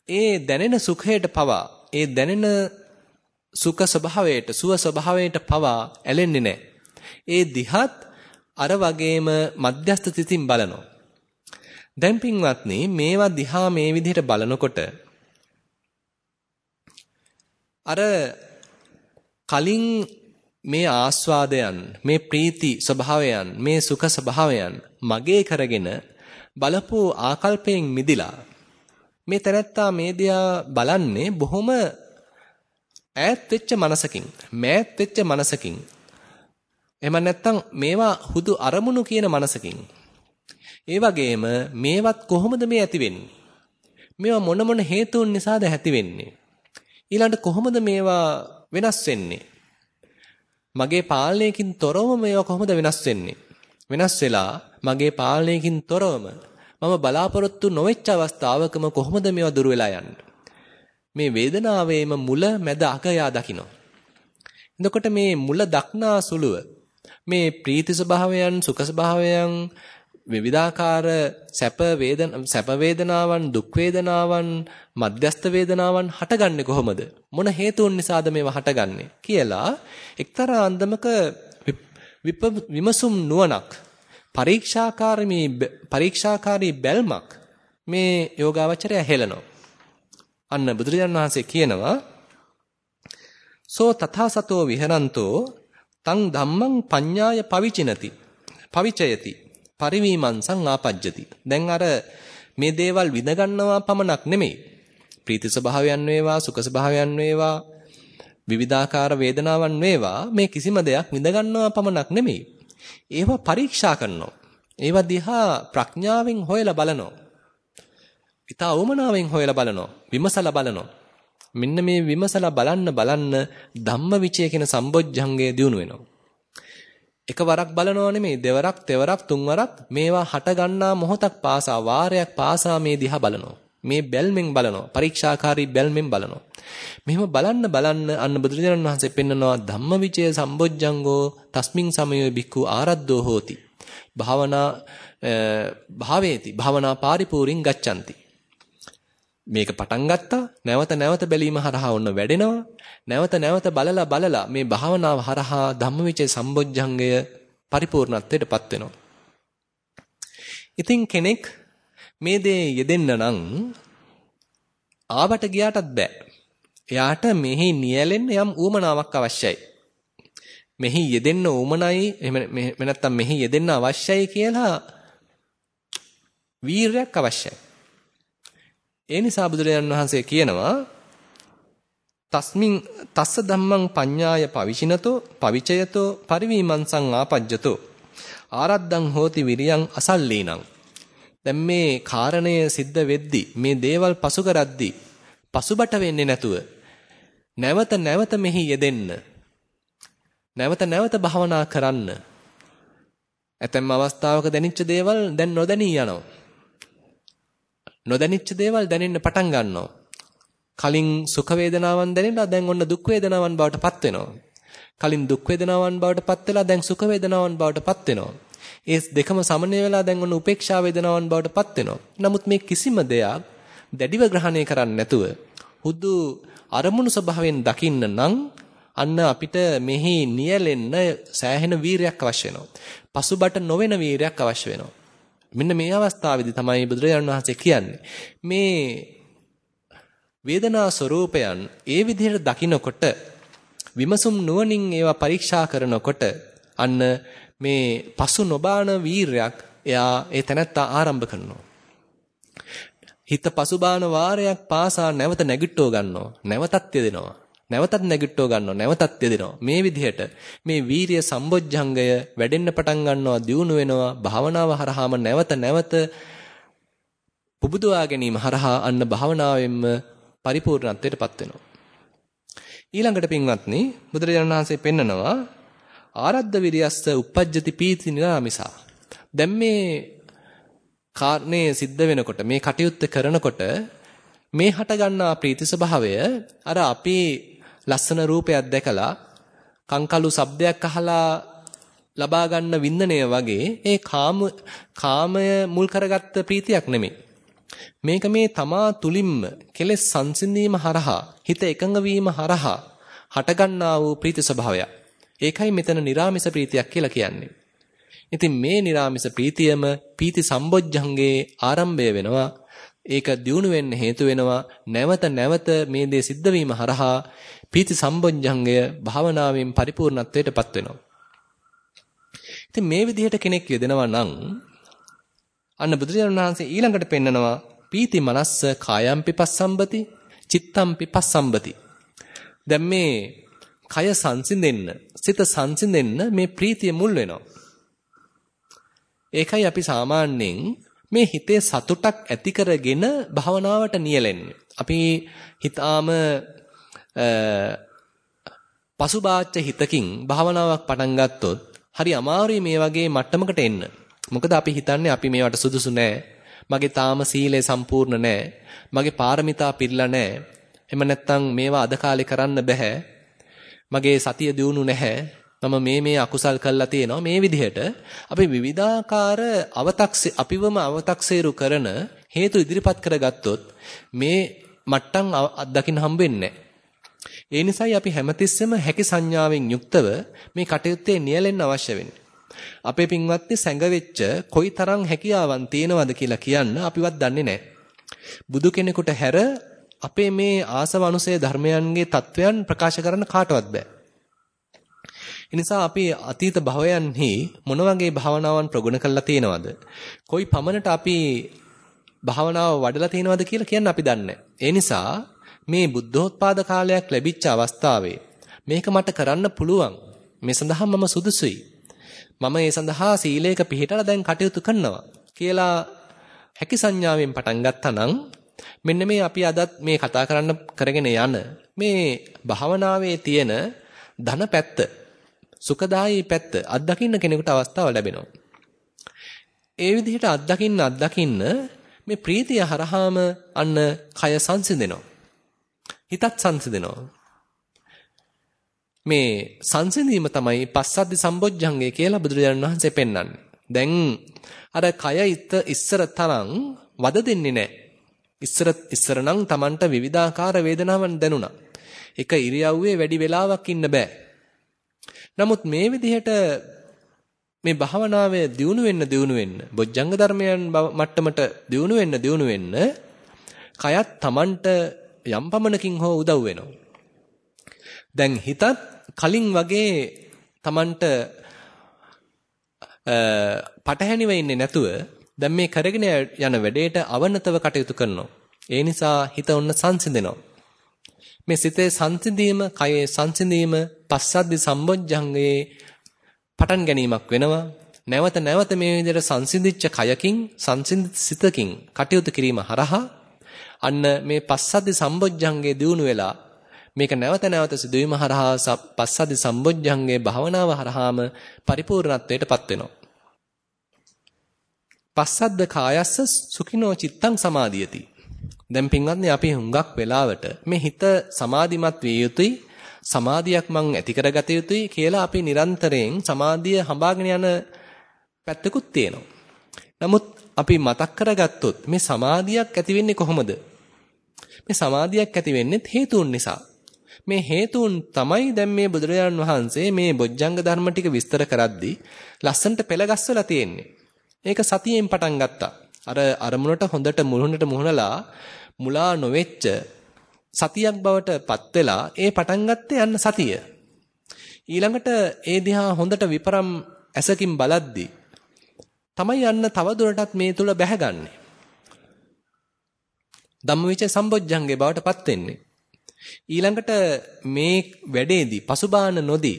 ඒ දැනෙන සුඛයට පවා, ඒ දැනෙන සුඛ ස්වභාවයට, සුව ස්වභාවයට පවා ඇලෙන්නේ නැහැ. ඒ දිහත් අර වගේම මධ්‍යස්ථ තිතින් බලනවා. දැන් පින්වත්නි මේවා දිහා මේ විදිහට බලනකොට අර කලින් මේ ආස්වාදයන් මේ ප්‍රීති ස්වභාවයන් මේ සුඛ ස්වභාවයන් මගේ කරගෙන බලපු ආකල්පයෙන් මිදිලා මේ තැනැත්තා මේ දිහා බලන්නේ බොහොම ඈත් වෙච්ච මනසකින් මෑත් වෙච්ච මනසකින්. එහෙම නැත්නම් මේවා හුදු අරමුණු කියන මනසකින්. ඒ වගේම මේවත් කොහොමද මේ ඇති වෙන්නේ? මේවා මොන මොන හේතුන් නිසාද ඇති වෙන්නේ? ඊළඟට කොහොමද මේවා වෙනස් වෙන්නේ? මගේ පාලනයකින් තොරව මේවා කොහොමද වෙනස් වෙන්නේ? වෙනස් වෙලා මගේ පාලනයකින් තොරවම මම බලාපොරොත්තු නොවෙච්ච අවස්ථාවකම කොහොමද මේවා දුර වෙලා යන්නේ? මේ වේදනාවේම මුල මැද අග යා දකින්න. එතකොට මේ මුල දක්නා සුළුව මේ ප්‍රීති ස්වභාවයන් සුඛ ස්වභාවයන් විවිධාකාර සැප වේදන සැප වේදනාවන් දුක් වේදනාවන් මධ්‍යස්ත වේදනාවන් හටගන්නේ කොහොමද? මොන හේතුන් නිසාද මේවා හටගන්නේ? කියලා එක්තරා අන්දමක විමසුම් නුවණක් පරීක්ෂාකාරී පරීක්ෂාකාරී බැල්මක් මේ යෝගාවචරය හෙළනවා. අන්න බුදුරජාණන් වහන්සේ කියනවා සෝ තථාසතෝ විහරන්තෝ තං ධම්මං පඤ්ඤාය පවිචිනති පවිචයති. පරිවීමංසං ආපජ්ජති. දැන් අර මේ දේවල් විඳ ගන්නවා පමණක් නෙමෙයි. ප්‍රීති ස්වභාවයන් වේවා සුඛ ස්වභාවයන් වේවා විවිධාකාර වේදනාවන් වේවා මේ කිසිම දෙයක් විඳ ගන්නවා පමණක් නෙමෙයි. ඒවා පරීක්ෂා කරනවා. ඒවා දිහා ප්‍රඥාවෙන් හොයලා බලනවා. ඊට අවමනාවෙන් හොයලා බලනවා. විමසලා බලනවා. මෙන්න මේ විමසලා බලන්න බලන්න ධම්මවිචය කියන සම්බොජ්ජංගය දිනු වෙනවා. එකවරක් බලනව නෙමෙයි දෙවරක් තෙවරක් තුන්වරක් මේවා හට ගන්නා මොහොතක් පාසා වාරයක් පාසා මේ දිහා බලනවා. මේ බැල්මෙන් බලනවා. පරීක්ෂාකාරී බැල්මෙන් බලනවා. මෙහෙම බලන්න බලන්න අන්න බුදුරජාණන් වහන්සේ පෙන්නනවා ධම්මවිචය සම්බොජ්ජංගෝ තස්මින් සමයෝ බික්ඛු ආරද්ධෝ හෝති. භාවනා භාවේති භාවනා පාරිපූර්ණං ගච්ඡanti මේක පටන් ගත්තා. නැවත නැවත බැලීම හරහා ඔන්න වැඩෙනවා. නැවත නැවත බලලා බලලා මේ භාවනාව හරහා ධම්මවිචේ සම්බොජ්ජංගය පරිපූර්ණත්වයටපත් වෙනවා. ඉතින් කෙනෙක් මේ දේ යෙදෙන්න නම් ආවට ගියාටත් බෑ. එයාට මෙහි නියැලෙන්න යම් ඌමනාවක් අවශ්‍යයි. මෙහි යෙදෙන්න ඌමනයි එහෙම නැත්නම් මෙහි යෙදෙන්න අවශ්‍යයි කියලා වීරයක් අවශ්‍යයි. ඒ නිසා බුදුරජාණන් වහන්සේ කියනවා තස්මින් තස්ස ධම්මං පඤ්ඤාය පවිචිනතෝ පවිචයතෝ පරිවීමංසං ආපජ්ජතෝ. ආරද්දං හෝති විරියං අසල්ලීනං. දැන් මේ කාරණය සිද්ධ වෙද්දි මේ දේවල් පසු කරද්දි පසුබට වෙන්නේ නැතුව නැවත නැවත මෙහි යෙදෙන්න නැවත නැවත භවනා කරන්න ඇතැම් අවස්ථාවක දැනිච්ච දේවල් දැන් නොදැනී යනවා. නොදැනිච්ච දේවල් දැනෙන්න පටන් ගන්නවා. කලින් සුඛ වේදනාවන් දැනෙලා දැන් ඔන්න දුක් වේදනාවන් බවට පත් වෙනවා. කලින් දුක් වේදනාවන් බවට පත් වෙලා දැන් සුඛ වේදනාවන් බවට පත් වෙනවා. ඒ දෙකම සමනය වෙලා දැන් ඔන්න උපේක්ෂා වේදනාවන් බවට පත් වෙනවා. නමුත් මේ කිසිම දෙයක් දැඩිව ග්‍රහණය කරන්නේ නැතුව හුදු අරමුණු ස්වභාවයෙන් දකින්න නම් අන්න අපිට මෙහි නියැලෙන්න සෑහෙන වීරයක් අවශ්‍ය වෙනවා. පසුබට නොවන වීරයක් අවශ්‍ය වෙනවා. මෙන්න මේ අවස්ථාවේදී තමයි බුදුරජාණන් වහන්සේ කියන්නේ මේ වේදනා ස්වરૂපයන් ඒ විදිහට දකිනකොට විමසුම් නුවණින් ඒවා පරීක්ෂා කරනකොට අන්න මේ පසු නොබාන වීරයක් එයා ඒ තැනත්තා ආරම්භ කරනවා. හිත පසුබාන වාරයක් පාසා නැවත නැගිට්ටෝ ගන්නවා. නැවතත් යෙදෙනවා. නැවතත් නැගිට්ටෝ ගන්නවා නැවතත් යෙදෙනවා. මේ විදිහට මේ වීරිය සම්බොජ්ජංගය වැඩෙන්න පටන් ගන්නවා දියුණු වෙනවා භාවනාව හරහාම නැවත නැවත පුබුදවා ගැනීම හරහා අන්න භාවනාවෙන්ම පරිපූර්ණත්වයටපත් වෙනවා. ඊළඟට පින්වත්නි බුදුරජාණන් වහන්සේ පෙන්නනවා ආරද්ධ විරියස්ස uppajjati පීති නිරාමිසා දැන් මේ කාරණේ සිද්ධ වෙනකොට මේ කටයුත්ත කරනකොට මේ හටගන්නා ප්‍රීති ස්වභාවය අර අපි ලස්සන රූපයක් දැකලා කංකලු ශබ්දයක් අහලා ලබා ගන්න වින්දනය වගේ ඒ කාම කාමය මුල් කරගත්ත ප්‍රීතියක් නෙමෙයි. මේක මේ තමා තුලින්ම කෙලෙස් සංසිඳීම හරහා හිත එකඟ වීම හරහා හටගන්නා වූ ප්‍රීති ස්වභාවයක්. ඒකයි මෙතන निराமிස ප්‍රීතියක් කියලා කියන්නේ. ඉතින් මේ निराமிස ප්‍රීතියම පීති සම්බොජ්ජංගේ ආරම්භය වෙනවා ඒක දියුණු වෙන්න හේතු වෙනවා. නැවත නැවත මේ දේ සිද්ධ වීම හරහා පීති සම්බොජ්ජංගය භාවනාවෙන් පරිපූර්ණත්වයටපත් වෙනවා. ඉතින් මේ විදිහට කෙනෙක් යෙදෙනවා නම් අන්න බුදුරජාණන් වහන්සේ ඊළඟට පෙන්නනවා පීති මනස්ස කායම් පිපස්සම්බති චිත්තම් පිපස්සම්බති. දැන් මේ කය සංසිඳෙන්න, සිත සංසිඳෙන්න මේ ප්‍රීතිය මුල් වෙනවා. ඒකයි අපි සාමාන්‍යයෙන් මේ හිතේ සතුටක් ඇති කරගෙන භවනාවට නියැලෙන්නේ. අපි හිතාම පසුබාච්ච හිතකින් භාවනාවක් පටන් ගත්තොත් හරි අමාරුයි මේ වගේ මට්ටමකට එන්න. මොකද අපි හිතන්නේ අපි මේවට සුදුසු නෑ. මගේ තාම සීලය සම්පූර්ණ නෑ. මගේ පාරමිතා පිරලා නෑ. එහෙම නැත්නම් මේවා අද කාලේ කරන්න බෑ. මගේ සතිය දියුණු නැහැ. මම මේ මේ අකුසල් කළා තියෙනවා මේ විදිහට අපි විවිධාකාර අවතක්සේ අපිවම අවතක්සේරු කරන හේතු ඉදිරිපත් කරගත්තොත් මේ මට්ටම් අත්දකින්න හම්බෙන්නේ ඒ නිසායි අපි හැමතිස්සෙම හැකි සංඥාවෙන් යුක්තව මේ කටයුත්තේ නියැලෙන්න අවශ්‍ය වෙන්නේ. අපේ පින්වත්නි සැඟවෙච්ච කොයිතරම් හැකියාවන් තියෙනවද කියලා කියන්න අපිවත් දන්නේ නැහැ. බුදු කෙනෙකුට හැර අපේ මේ ආසව අනුසය ධර්මයන්ගේ தත්වයන් ප්‍රකාශ කරන්න කාටවත් බෑ. එනිසා අපි අතීත භවයන්හි මොන වගේ භාවනාවන් ප්‍රගුණ කරලා තියෙනවද? කොයි පමණට අපි භාවනාව වඩලා තියෙනවද කියලා කියන්න අපි දන්නේ ඒ නිසා මේ බුද්ධෝත්පාද කාලයක් ලැබිච්ච අවස්ථාවේ මේක මට කරන්න පුළුවන්. මේ සඳහා මම සුදුසුයි. මම ඒ සඳහා සීලයක පිළිපදලා දැන් කටයුතු කරනවා කියලා හැකි සංඥාවෙන් පටන් ගත්තා නම් මෙන්න මේ අපි අදත් මේ කතා කරන්න කරගෙන යන මේ භාවනාවේ තියෙන ධන පැත්ත සුඛදායී පැත්ත අත්දකින්න කෙනෙකුට අවස්ථාව ලැබෙනවා. ඒ විදිහට අත්දකින්න අත්දකින්න මේ ප්‍රීතිය හරහාම අන්න කය සංසිඳෙනවා. හිතත් සංසිඳෙනවා. මේ සංසිඳීම තමයි පස්සද්ධි සම්බොජ්ජංගය කියලා බුදුරජාණන් වහන්සේ පෙන්වන්නේ. දැන් අර කය ඉස්සර තරම් වද දෙන්නේ නැහැ. ඉස්සර ඉස්සර නම් Tamanට විවිධාකාර වේදනාවන් දැනුණා. එක ඉරියව්වේ වැඩි වෙලාවක් ඉන්න බෑ. නමුත් මේ විදිහට මේ භාවනාවේ දියුණු වෙන්න දියුණු වෙන්න බොජ්ජංග ධර්මයන් මට්ටමට දියුණු වෙන්න දියුණු වෙන්න කයත් Tamanට යම් පමණකින් හෝ උදව් වෙනවා. දැන් හිතත් කලින් වගේ Tamanට පටහැනිව ඉන්නේ නැතුව දැන් මේ කරගෙන යන වැඩේට අවනතව කටයුතු කරනවා. ඒ නිසා හිත ඔන්න සංසිඳෙනවා. මේ සිතේ සංසිඳීම, කයේ සංසිඳීම, පස්සද්ධි සම්බොජ්ජංගයේ පටන් ගැනීමක් වෙනවා. නැවත නැවත මේ විදිහට සංසිඳිච්ච කයකින්, සංසිඳිත සිතකින් කටයුතු කිරීම හරහා අන්න මේ පස්සද්ධි සම්බොජ්ජංගයේ දියුණු වෙලා මේක නැවත නැවත සිදුවීම හරහා පස්සද්ධි සම්බොජ්ජංගයේ භාවනාව හරහාම පරිපූර්ණත්වයටපත් වෙනවා. පස්සද්ද කායස්ස සුඛිනෝ චිත්තං සමාදියති. දැන් පින්වත්නි අපි හුඟක් වෙලාවට මේ හිත සමාධිමත් විය යුතුයි සමාධියක් මං ඇති කරගත යුතුයි කියලා අපි නිරන්තරයෙන් සමාධිය හඹාගෙන යන පැත්තකුත් තියෙනවා. නමුත් අපි මතක් කරගත්තොත් මේ සමාධියක් ඇති වෙන්නේ කොහොමද? මේ සමාධියක් ඇති වෙන්නේ හේතුන් නිසා. මේ හේතුන් තමයි දැන් මේ බුදුරජාණන් වහන්සේ මේ බොජ්ජංග ධර්ම ටික විස්තර කරද්දී ලස්සන්ට පෙළගස්සලා තියෙන්නේ. ඒක සතියෙන් පටන් ගත්තා. අර අරමුණට හොඳට මුහුණට මුහුණලා මුලා නොවෙච්ච සතියක් බවට පත් වෙලා ඒ පටන් ගත්තේ යන්න සතිය. ඊළඟට ඒ දිහා හොඳට විපරම් ඇසකින් බලද්දී තමයි යන්න තව දුරටත් මේ තුල බැහැගන්නේ. ධම්මවිචේ සම්බොජ්ජංගේ බවට පත් වෙන්නේ. ඊළඟට මේ වැඩේදී පසුබාන නොදී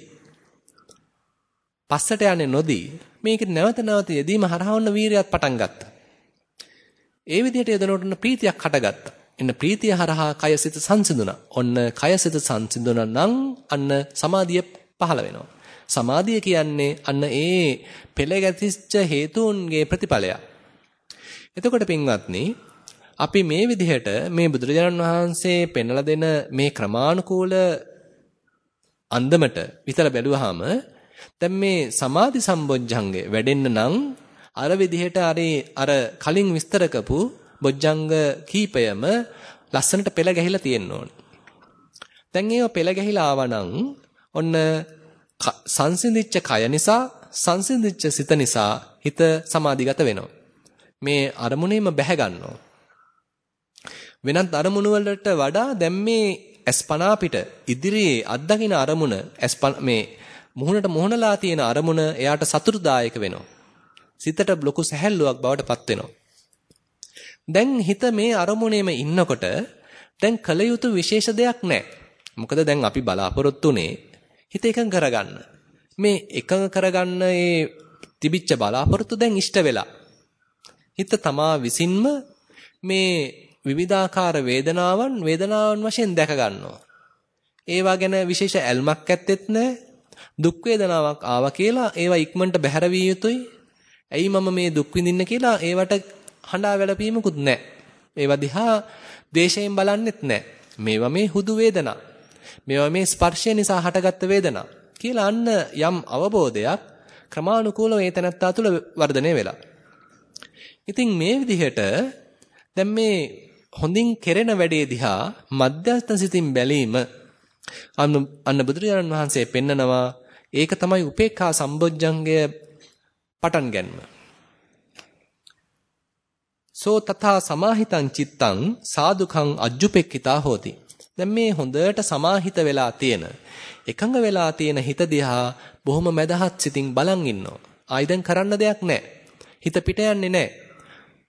පස්සට යන්නේ නොදී මේක නැවත නැවත යෙදීම හරහා වුණ වීරියත් පටන් ගත්තා. ඒ විදිහට යදනකොට ප්‍රීතියක් හටගත්තා. එන්න ප්‍රීතිය හරහා කය සිත සංසිඳුණා. ඔන්න කය සිත සංසිඳුණා නම් අන්න සමාධිය පහළ වෙනවා. සමාධිය කියන්නේ අන්න ඒ පෙළ ගැතිච්ච හේතුන්ගේ ප්‍රතිඵලයක්. එතකොට පින්වත්නි අපි මේ විදිහට මේ බුදුරජාණන් වහන්සේ පෙන්වලා දෙන මේ ක්‍රමානුකූල අන්දමට විතර බැලුවාම දැන් මේ සමාධි සම්බොජ්ජංගය වැඩෙන්න නම් අර විදිහට අර කලින් විස්තර කරපු බොජ්ජංග කීපයම ලස්සනට පෙළ ගැහිලා තියෙන්න ඕන. දැන් ඒව පෙළ ගැහිලා ආවනම් ඔන්න සංසිඳිච්ච කය නිසා සංසිඳිච්ච සිත නිසා හිත සමාධිගත වෙනවා. මේ අරමුණේම බැහැ ගන්නවා. වෙනත් අරමුණු වලට වඩා දැන් මේ අස්පනා පිට ඉදිරියේ අත්දකින අරමුණ මේ මුහුණට මුහුණලා තියෙන අරමුණ එයාට සතුටුදායක වෙනවා. සිතට ලොකු සැහැල්ලුවක් බවට පත් වෙනවා. දැන් හිත මේ අරමුණේම ඉන්නකොට දැන් කල යුතු විශේෂ දෙයක් නැහැ. මොකද දැන් අපි බලාපොරොත්තුනේ හිත එකඟ කරගන්න. මේ එකඟ කරගන්න ඒ තිබිච්ච බලාපොරොත්තු දැන් ඉෂ්ට වෙලා. හිත තමා විසින්ම මේ විවිධාකාර වේදනාවන් වේදනාවන් වශයෙන් දැක ගන්නවා. ඒවා ගැන විශේෂ ඇල්මක් ඇත්තෙත් නැහැ. දුක් වේදනාවක් ආවා කියලා ඒවා ඉක්මනට බැහැර විය යුතුයි. ඇයි මම මේ දුක් විඳින්න කියලා ඒවට හඬා වැළපීමකුත් නැහැ. ඒවා දිහා ද්වේෂයෙන් බලන්නෙත් නැහැ. මේවා මේ හුදු වේදනා. මේවා මේ ස්පර්ශය නිසා හටගත්ත වේදනා කියලා අන්න යම් අවබෝධයක් ක්‍රමානුකූලව ඒ තැනත්තා තුළ වර්ධනය වෙලා. ඉතින් මේ විදිහට දැන් මේ හොඳින් කෙරෙන වැඩේ දිහා මධ්‍යස්ථ සිතින් බැලීම අන්න අන්න බුදුරජාණන් වහන්සේ පෙන්නනවා ඒක තමයි උපේක්ඛා සම්බොජ්ජංගය පටන් ගැනීම. සෝ තථා සමාහිතං චිත්තං සාදුකං අජ්ජුපෙක්කිතා හෝති. දැන් මේ හොඳට සමාහිත වෙලා තියෙන එකඟ වෙලා තියෙන හිත දිහා බොහොම මදහත් සිතින් බලන් ඉන්නවා. ආයි දැන් කරන්න දෙයක් නැහැ. හිත පිට යන්නේ නැහැ.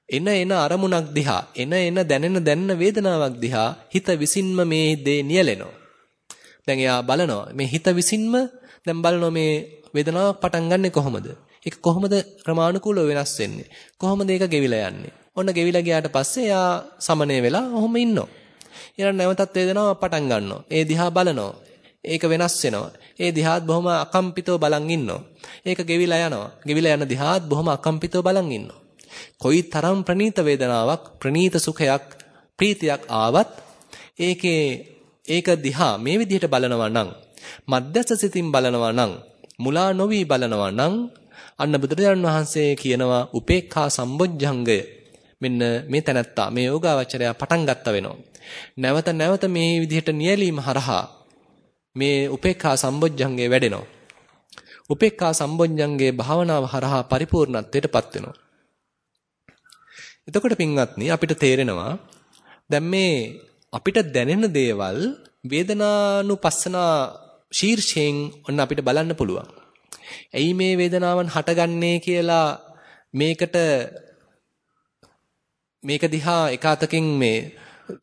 එන එන අරමුණක් දිහා එන එන දැනෙන දැනෙන වේදනාවක් දිහා හිත විසින්ම මේ දේ නියැලෙනවා. දැන් එයා බලනවා මේ හිත විසින්ම දැන් බලනවා මේ වේදනාවක් පටන් ගන්නෙ කොහොමද? ඒක කොහොමද ක්‍රමානුකූලව වෙනස් වෙන්නේ? කොහොමද ඒක ගෙවිලා යන්නේ? ඔන්න ගෙවිලා ගියාට පස්සේ එයා සමනය වෙලා ඔහොම ඉන්නවා. ඊළඟ නැවතත් වේදනාවක් පටන් ගන්නවා. ඒ දිහා බලනවා. ඒක වෙනස් වෙනවා. ඒ දිහාත් බොහොම අකම්පිතව බලන් ඉන්නවා. ඒක ගෙවිලා යනවා. ගෙවිලා යන දිහාත් බොහොම අකම්පිතව බලන් ඉන්නවා. කොයි තරම් ප්‍රනීත වේදනාවක්, ප්‍රනීත සුඛයක්, ප්‍රීතියක් ආවත් ඒකේ ඒක දිහා මේ විදිහට බලනවා නම් මධ්‍යස්ථ සිතින් බලනවා නම් මුලා නොවි බලනවා නම් අන්න බුදුරජාණන් වහන්සේ කියනවා උපේක්ඛා සම්බොජ්ජංගය. මෙන්න මේ තැනත්තා මේ යෝගාවචරය පටන් ගත්ත වෙනවා. නැවත නැවත මේ විදිහට නියැලීම හරහා මේ උපේක්ඛා සම්බොජ්ජංගේ වැඩෙනවා. උපේක්ඛා සම්බොජ්ජංගේ භාවනාව හරහා පරිපූර්ණත්වයටපත් වෙනවා. එතකොට පින්වත්නි අපිට තේරෙනවා දැන් මේ අපිට දැනෙන දේවල් වේදනානුපස්සනා ශීර්ෂයෙන් ඔන්න අපිට බලන්න පුළුවන්. ඇයි මේ වේදනාවන් හටගන්නේ කියලා මේකට මේක දිහා එක අතකින් මේ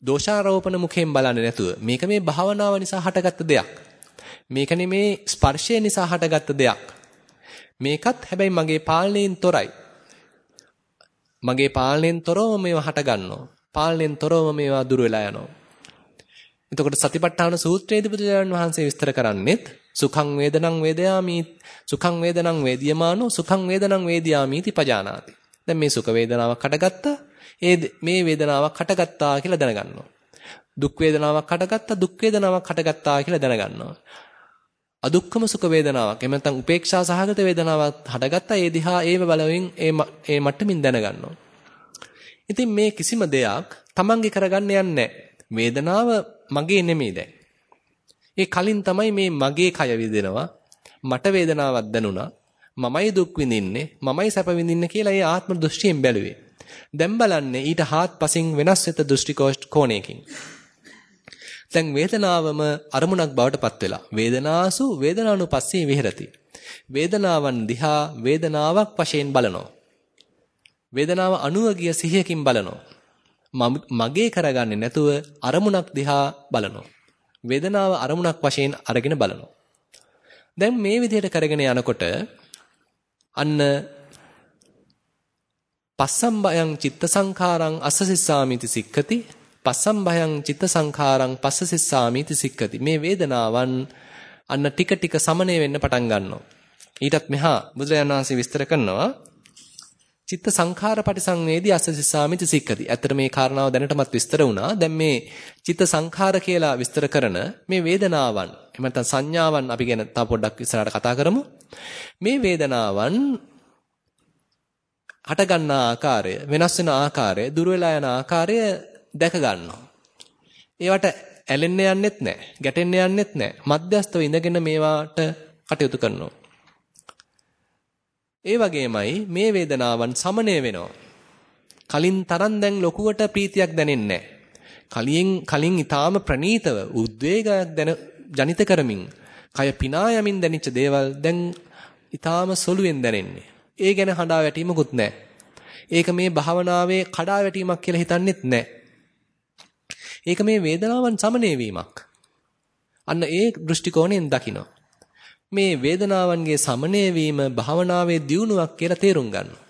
දෝෂාරෝපණ මුඛයෙන් බලන්නේ නැතුව මේක මේ භාවනාව නිසා හටගත්ත දෙයක්. මේක නෙමේ ස්පර්ශය නිසා හටගත්ත දෙයක්. මේකත් හැබැයි මගේ පාලනයෙන් තොරයි. මගේ පාලනයෙන් තොරව මේවා හටගන්නවා. පාලනයෙන් තොරව මේවා දුර වෙලා යනවා. එතකොට සතිපට්ඨාන සූත්‍රයේදී බුදුරජාණන් වහන්සේ විස්තර කරන්නේත් සුඛං වේදනං වේදයාමි සුඛං වේදනං වේදියමානෝ සුඛං වේදනං වේදියාමිති පජානාති. දැන් මේ සුඛ වේදනාවක් හටගත්තා. ඒ මේ වේදනාවක් හටගත්තා කියලා දැනගන්නවා. දුක් වේදනාවක් හටගත්තා දුක් වේදනාවක් හටගත්තා කියලා දැනගන්නවා. අදුක්කම සුඛ වේදනාවක් එහෙම නැත්නම් උපේක්ෂා සහගත වේදනාවක් හටගත්තා ඒ දිහා ඒව බලමින් ඒ ඒ මට්ටමින් දැනගන්නවා. ඉතින් මේ කිසිම දෙයක් Tamange කරගන්න යන්නේ වේදනාව මගේ නෙමෙයි දැන්. ඒ කලින් තමයි මේ මගේ කය විඳිනවා මට වේදනාවක් දැනුණා මමයි දුක් විඳින්නේ මමයි සැප විඳින්නේ කියලා ඒ ආත්ම දෘෂ්ටියෙන් බැලුවේ. දැන් බලන්නේ ඊට හාත්පසින් වෙනස් වෙත දෘෂ්ටි කෝණයකින්. දැන් වේදනාවම අරමුණක් බවට පත් වෙලා වේදනාසු වේදනානුපස්සී විහෙරති. වේදනාවන් දිහා වේදනාවක් වශයෙන් බලනවා. වේදනාව අනුව ගිය සිහියකින් බලනවා. මගේ කරගන්නේ නැතුව අරමුණක් දිහා බලනවා. වේදනාව අරමුණක් වශයෙන් අරගෙන බලනවා. දැන් මේ විදිහට කරගෙන යනකොට අන්න පස්සම් බයං චිත්ත සංඛාරං අස්සසිස්සාමිති සික්ඛති පස්සම් බයං චිත්ත සංඛාරං පස්සසිස්සාමිති සික්ඛති මේ වේදනාවන් අන්න ටික ටික සමනය වෙන්න පටන් ගන්නවා ඊටත් මෙහා බුදුරජාණන් වහන්සේ විස්තර කරනවා චිත්ත සංඛාර පරිසංවේදී අසසිසාමිති සික්කති. ඇත්තට මේ කාරණාව දැනටමත් විස්තර වුණා. දැන් මේ චිත්ත සංඛාර කියලා විස්තර කරන මේ වේදනාවන් එහෙම නැත්නම් සංඥාවන් අපි ගැන තව පොඩ්ඩක් ඉස්සරහට කතා කරමු. මේ වේදනාවන් හට ගන්නා ආකාරය, වෙනස් වෙන ආකාරය, දුර වෙලා යන ආකාරය දැක ගන්නවා. ඒවට ඇලෙන්න යන්නෙත් නැහැ, ගැටෙන්න යන්නෙත් නැහැ. මධ්‍යස්තව ඉඳගෙන මේවාට කටයුතු කරනවා. ඒ වගේමයි මේ වේදනාවන් සමනය වෙනවා. කලින් තරම් දැන් ලොකුවට ප්‍රීතියක් දැනෙන්නේ කලින් කලින් ඊටාම ප්‍රනීතව උද්වේගයක් දැන ජනිත කරමින් කය පිනා යමින් දැනිච්ච දේවල් දැන් ඊටාම සොළුෙන් දැනෙන්නේ. ඒ ගැන හඬා වැටීමකුත් නැහැ. ඒක මේ භාවනාවේ කඩා වැටීමක් කියලා හිතන්නෙත් නැහැ. ඒක මේ වේදනාවන් සමනය වීමක්. අන්න ඒ දෘෂ්ටි කෝණයෙන් දකිනවා. මේ වේදනාවන්ගේ සමනය වීම භාවනාවේ දියුණුවක් කියලා තේරුම් ගන්නවා.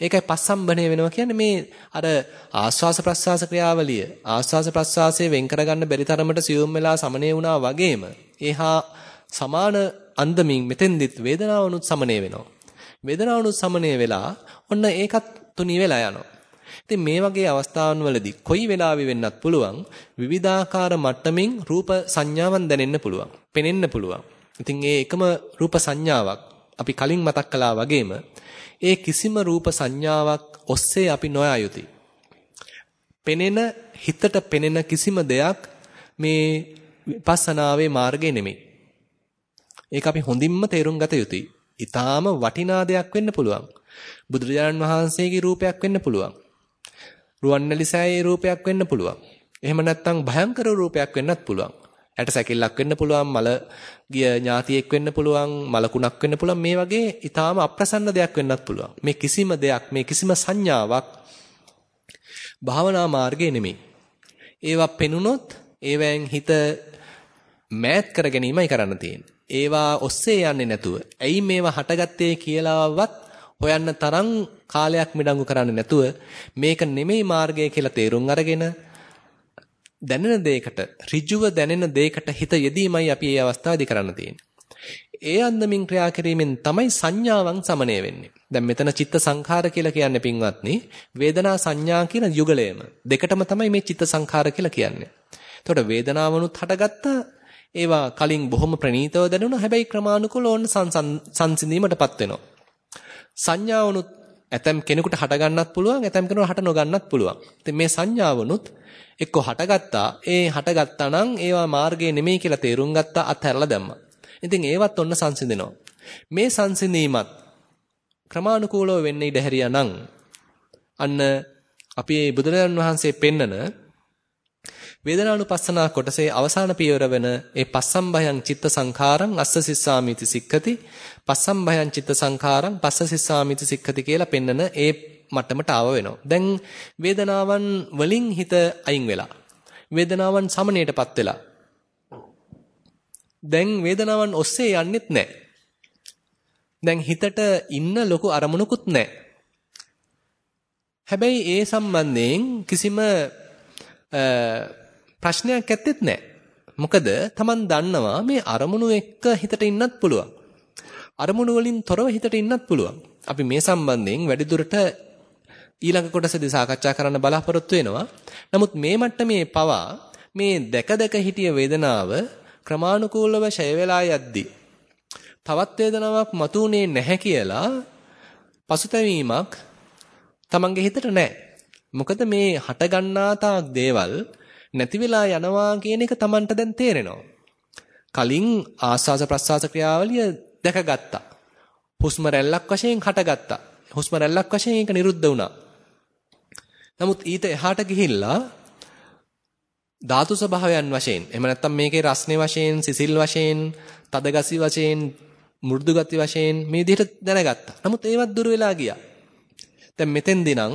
ඒකයි පස්සම්බණය වෙනවා කියන්නේ මේ අර ආස්වාස ප්‍රස්වාස ක්‍රියාවලිය ආස්වාස ප්‍රස්වාසයේ වෙන් කරගන්න බැරි තරමට සියුම් වෙලා සමනය වුණා වගේම ඒහා සමාන අන්දමින් මෙතෙන්දිත් වේදනාවනුත් සමනය වෙනවා. වේදනාවනුත් සමනය වෙලා ඔන්න ඒකත් තුනී වෙලා යනවා. ඉතින් මේ වගේ අවස්ථාවන් වලදී කොයි වෙලාවෙ වෙන්නත් පුළුවන් විවිධාකාර මට්ටමින් රූප සංඥාවන් දැනෙන්න පුළුවන්. පෙනෙන්න පුළුවන්. ඉතින් ඒ එකම රූප සංඥාවක් අපි කලින් මතක් කළා වගේම ඒ කිසිම රූප සංඥාවක් ඔස්සේ අපි නොයා යුතුයි. පෙනෙන හිතට පෙනෙන කිසිම දෙයක් මේ විපස්සනාවේ මාර්ගය නෙමෙයි. ඒක අපි හොඳින්ම තේරුම් ගත යුතුයි. ඊටාම වටිනා දෙයක් වෙන්න පුළුවන්. බුදුරජාණන් වහන්සේගේ රූපයක් වෙන්න පුළුවන්. රුවන්වැලිසෑයේ රූපයක් වෙන්න පුළුවන්. එහෙම නැත්නම් භයංකර රූපයක් වෙන්නත් පුළුවන්. ඇට සැකිල්ලක් වෙන්න පුළුවන්, මල ගිය ඥාතියෙක් වෙන්න පුළුවන්, මලකුණක් වෙන්න පුළුවන්. මේ වගේ ඊටාම අප්‍රසන්න දෙයක් වෙන්නත් පුළුවන්. මේ කිසිම දෙයක්, මේ කිසිම සංඥාවක් භාවනා මාර්ගයේ නෙමෙයි. ඒවා පෙනුනොත් ඒවෙන් හිත මෑත් කර ගැනීමයි කරන්න තියෙන්නේ. ඒවා ඔස්සේ යන්නේ නැතුව, ඇයි මේවා හටගත්තේ කියලාවත් හොයන්න තරම් කාලයක් මිඩංගු කරන්නේ නැතුව මේක නෙමෙයි මාර්ගය කියලා තේරුම් අරගෙන දැනෙන දෙයකට ඍජුව දැනෙන දෙයකට හිත යෙදීමයි අපි මේ අවස්ථාවේදී කරන්න තියෙන්නේ. ඒ අන්දමින් ක්‍රියා කිරීමෙන් තමයි සංඥාවන් සමනය වෙන්නේ. දැන් මෙතන චිත්ත සංඛාර කියලා කියන්නේ පින්වත්නි වේදනා සංඥා කියන යුගලයම. දෙකටම තමයි මේ චිත්ත සංඛාර කියලා කියන්නේ. එතකොට වේදනාවනුත් හටගත්තා ඒවා කලින් බොහොම ප්‍රණීතව දැනුණා. හැබැයි ක්‍රමානුකූලව ඕන සංසිඳීමටපත් වෙනවා. සංඥාවනුත් ඇතම් කෙනෙකුට හට ගන්නත් පුළුවන් ඇතම් කෙනෙකුට හට නොගන්නත් පුළුවන්. ඉතින් මේ සංඥාවනුත් එක්ක හටගත්තා. ඒ හටගත්තා නම් ඒවා මාර්ගය නෙමෙයි කියලා තේරුම් ගත්තා අත්හැරලා දැම්මා. ඉතින් ඒවත් ඔන්න සංසිඳෙනවා. මේ සංසිඳීමත් ක්‍රමානුකූලව වෙන්න ඉඩ හැරියා නම් අන්න අපි බුදුරජාණන් වහන්සේ පෙන්නන වේදනානුපස්සනා කොටසේ අවසාන පියවර වෙන ඒ පස්සම්භයං චිත්ත සංඛාරං අස්ස සිස්සාමිති සික්ඛති පස්සම්භයං චිත්ත සංඛාරං පස්ස සිස්සාමිති සික්ඛති කියලා පෙන්නන ඒ මට්ටමට ආව වෙනවා. දැන් වේදනාවන් වලින් හිත අයින් වෙලා වේදනාවන් සමණයටපත් වෙලා දැන් වේදනාවන් ඔස්සේ යන්නෙත් නැහැ. දැන් හිතට ඉන්න ලොකු අරමුණකුත් නැහැ. හැබැයි ඒ සම්බන්ධයෙන් කිසිම ප්‍රශ්නයක් ඇත්තෙත් නැහැ. මොකද Taman දන්නවා මේ අරමුණු එක්ක හිතට ඉන්නත් පුළුවන්. අරමුණු වලින් තොරව හිතට ඉන්නත් පුළුවන්. අපි මේ සම්බන්ධයෙන් වැඩිදුරට ඊළඟ කොටසදී සාකච්ඡා කරන්න බලාපොරොත්තු වෙනවා. නමුත් මේ මට්ටමේ පවා මේ දැක දැක හිටිය වේදනාව ක්‍රමානුකූලව ඡය වෙලා යද්දී තවත් වේදනාවක් මතුනේ නැහැ කියලා පසුතැවීමක් Tamange හිතට නැහැ. මොකද මේ හට ගන්නා තාක් දේවල් නැති වෙලා යනවා කියන එක Tamanට දැන් තේරෙනවා. කලින් ආස්වාස ප්‍රස්වාස ක්‍රියාවලිය දැකගත්තා. හුස්ම රැල්ලක් වශයෙන් හටගත්තා. හුස්ම රැල්ලක් වශයෙන් ඒක නිරුද්ධ වුණා. නමුත් ඊට එහාට ගිහිල්ලා ධාතු ස්වභාවයන් වශයෙන් එහෙම නැත්නම් මේකේ රස්නේ වශයෙන් සිසිල් වශයෙන් තදගසි වශයෙන් මෘදු ගති වශයෙන් මේ විදිහට දැනගත්තා. නමුත් ඒවත් දුර වෙලා ගියා. දැන් මෙතෙන්දී නම්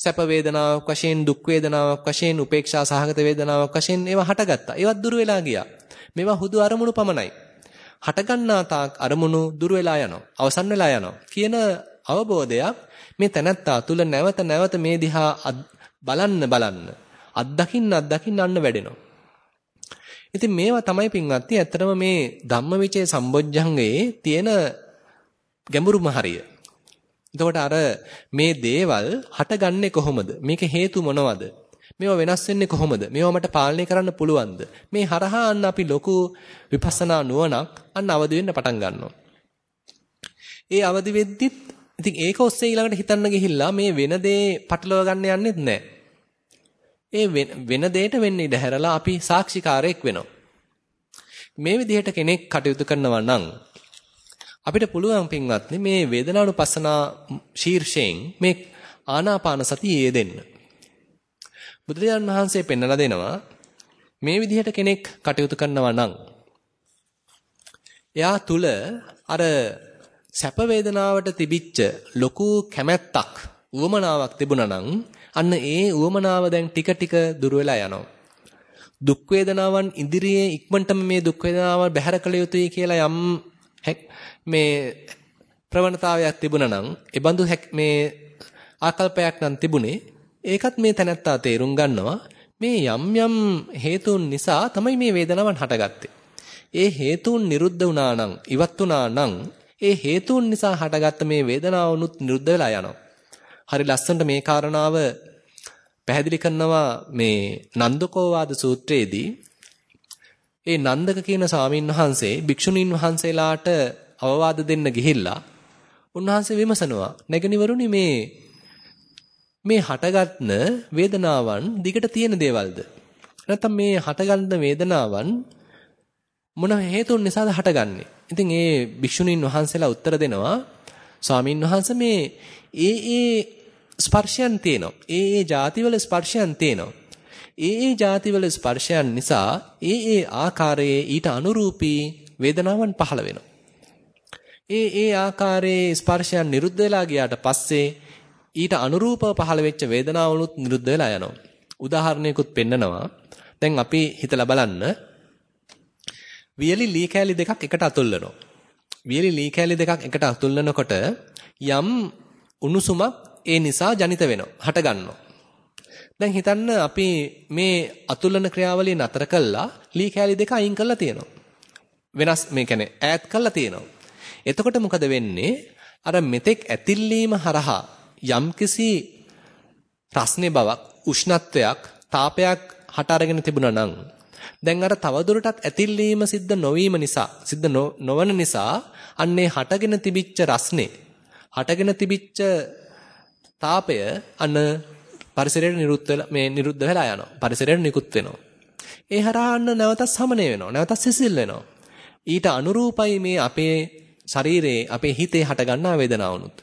සැප වේදනාවක් වශයෙන් දුක් වේදනාවක් වශයෙන් උපේක්ෂා සහගත වේදනාවක් වශයෙන් ඒවා හටගත්තා. ඒවත් දුර වෙලා ගියා. මේවා හුදු අරමුණු පමණයි. හටගන්නා තාක් අරමුණු දුර වෙලා යනවා. අවසන් වෙලා යනවා. කියන අවබෝධයක් මේ තැනත්තා තුල නැවත නැවත මේ දිහා බලන්න බලන්න අත්දකින්න අත්දකින්න අන්න වැඩෙනවා. ඉතින් මේවා තමයි පින්වත්නි ඇත්තටම මේ ධම්මවිචේ සම්බොජ්ජංගයේ තියෙන ගැඹුරුම හරිය. එතකොට අර මේ දේවල් හටගන්නේ කොහොමද? මේක හේතු මොනවද? මේවා වෙනස් වෙන්නේ කොහොමද? මේවා මට පාලනය කරන්න පුළුවන්ද? මේ හරහා අන්න අපි ලොකු විපස්සනා නුවණක් අන්න අවදි වෙන්න පටන් ගන්නවා. ඒ අවදි වෙද්දිත් ඉතින් ඒක ඔස්සේ ඊළඟට හිතන්න ගිහිල්ලා මේ වෙන දේ පටලවා ගන්න යන්නෙත් නැහැ. ඒ වෙන දෙයට වෙන්න ඉඩ හැරලා අපි සාක්ෂිකාරයෙක් වෙනවා. මේ විදිහට කෙනෙක් කටයුතු කරනවා නම් අපිට පුළුවන් පින්වත්නි මේ වේදනානුපස්සනා ශීර්ෂයෙන් මේ ආනාපාන සතිය යෙදෙන්න. බුදුරජාණන් වහන්සේ පෙන්වලා දෙනවා මේ විදිහට කෙනෙක් කටයුතු කරනවා නම් එයා තුල අර සැප වේදනාවට තිබිච්ච ලොකු කැමැත්තක් උවමනාවක් තිබුණා නම් අන්න ඒ උවමනාව දැන් ටික ටික දුර වෙලා යනවා. දුක් වේදනාවන් ඉදිරියේ ඉක්මනටම මේ දුක් වේදනාව බැහැර කළ යුතුයි කියලා යම් මේ ප්‍රවණතාවයක් තිබුණා නම් ඒ බඳු මේ ආකල්පයක් නම් තිබුණේ ඒකත් මේ තැනත්තා තේරුම් ගන්නවා මේ යම් යම් හේතුන් නිසා තමයි මේ වේදනාවන් හටගත්තේ. ඒ හේතුන් නිරුද්ධ වුණා නම් ඉවත් වුණා නම් ඒ හේතුන් නිසා හටගත්ත මේ වේදනාවනුත් නිරුද්ධ වෙලා යනවා. හරි ලස්සනට මේ කාරණාව පැහැදිලි කරනවා මේ නන්දකෝවාද සූත්‍රයේදී ඒ නන්දක කියන ස්වාමීන් වහන්සේ භික්ෂුණීන් වහන්සේලාට අවවාද දෙන්න ගිහිල්ලා උන්වහන්සේ විමසනවා නැගණිවරුනි මේ මේ හටගත්න වේදනාවන් දිගට තියෙන දේවල්ද? නැත්නම් මේ හටගන්න වේදනාවන් මොන හේතුන් නිසාද හටගන්නේ? ඉතින් ඒ භික්ෂුණීන් වහන්සේලා උත්තර දෙනවා ස්වාමීන් වහන්සේ මේ ඒ ඒ ස්පර්ශයන් තියෙනවා. ඒ ඒ ಜಾතිවල ස්පර්ශයන් තියෙනවා. ඒ ඒ ಜಾතිවල ස්පර්ශයන් නිසා ඒ ඒ ආකාරයේ ඊට අනුරූපී වේදනාවන් පහළ වෙනවා. ඒ ඒ ආකාරයේ ස්පර්ශයන් නිරුද්ධ වෙලා ගියාට පස්සේ ඊට අනුරූපව පහළ වෙච්ච වේදනාවලුත් නිරුද්ධ වෙලා යනවා. උදාහරණයකුත් පෙන්නනවා. දැන් අපි හිතලා බලන්න. වියලි ලී කෑලි දෙකක් එකට අතුල්ලනවා. වියලි ලී කෑලි දෙකක් එකට අතුල්ලනකොට යම් උණුසුමක් ඒ නිසා ජනිත වෙනවා. හට ගන්නවා. දැන් හිතන්න අපි මේ අතුල්ලන ක්‍රියාවලිය නතර කළා ලී කෑලි දෙක අයින් කරලා තියෙනවා. වෙනස් මේ කියන්නේ ඈත් කරලා තියෙනවා. එතකොට මොකද වෙන්නේ? අර මෙතෙක් ඇතිල්ලීම හරහා යම්කිසි රස්නේ බවක්, උෂ්ණත්වයක්, තාපයක් හට අරගෙන තිබුණා නම් දැන් අර තවදුරටත් ඇතිල්ලීම සිද්ධ නොවීම නිසා, සිද්ධ නොවන නිසා අන්නේ හටගෙන තිබිච්ච රස්නේ, හටගෙන තිබිච්ච තාපය අන්න පරිසරයට නිරුද්ධ මේ නිරුද්ධ වෙලා යනවා. පරිසරයට නිකුත් වෙනවා. ඒ හරහා අන්න නැවතත් සමනය වෙනවා. නැවතත් සිසිල් වෙනවා. ඊට අනුරූපයි මේ අපේ ශරීරයේ අපේ හිතේ හටගන්නා වේදනාවනුත්.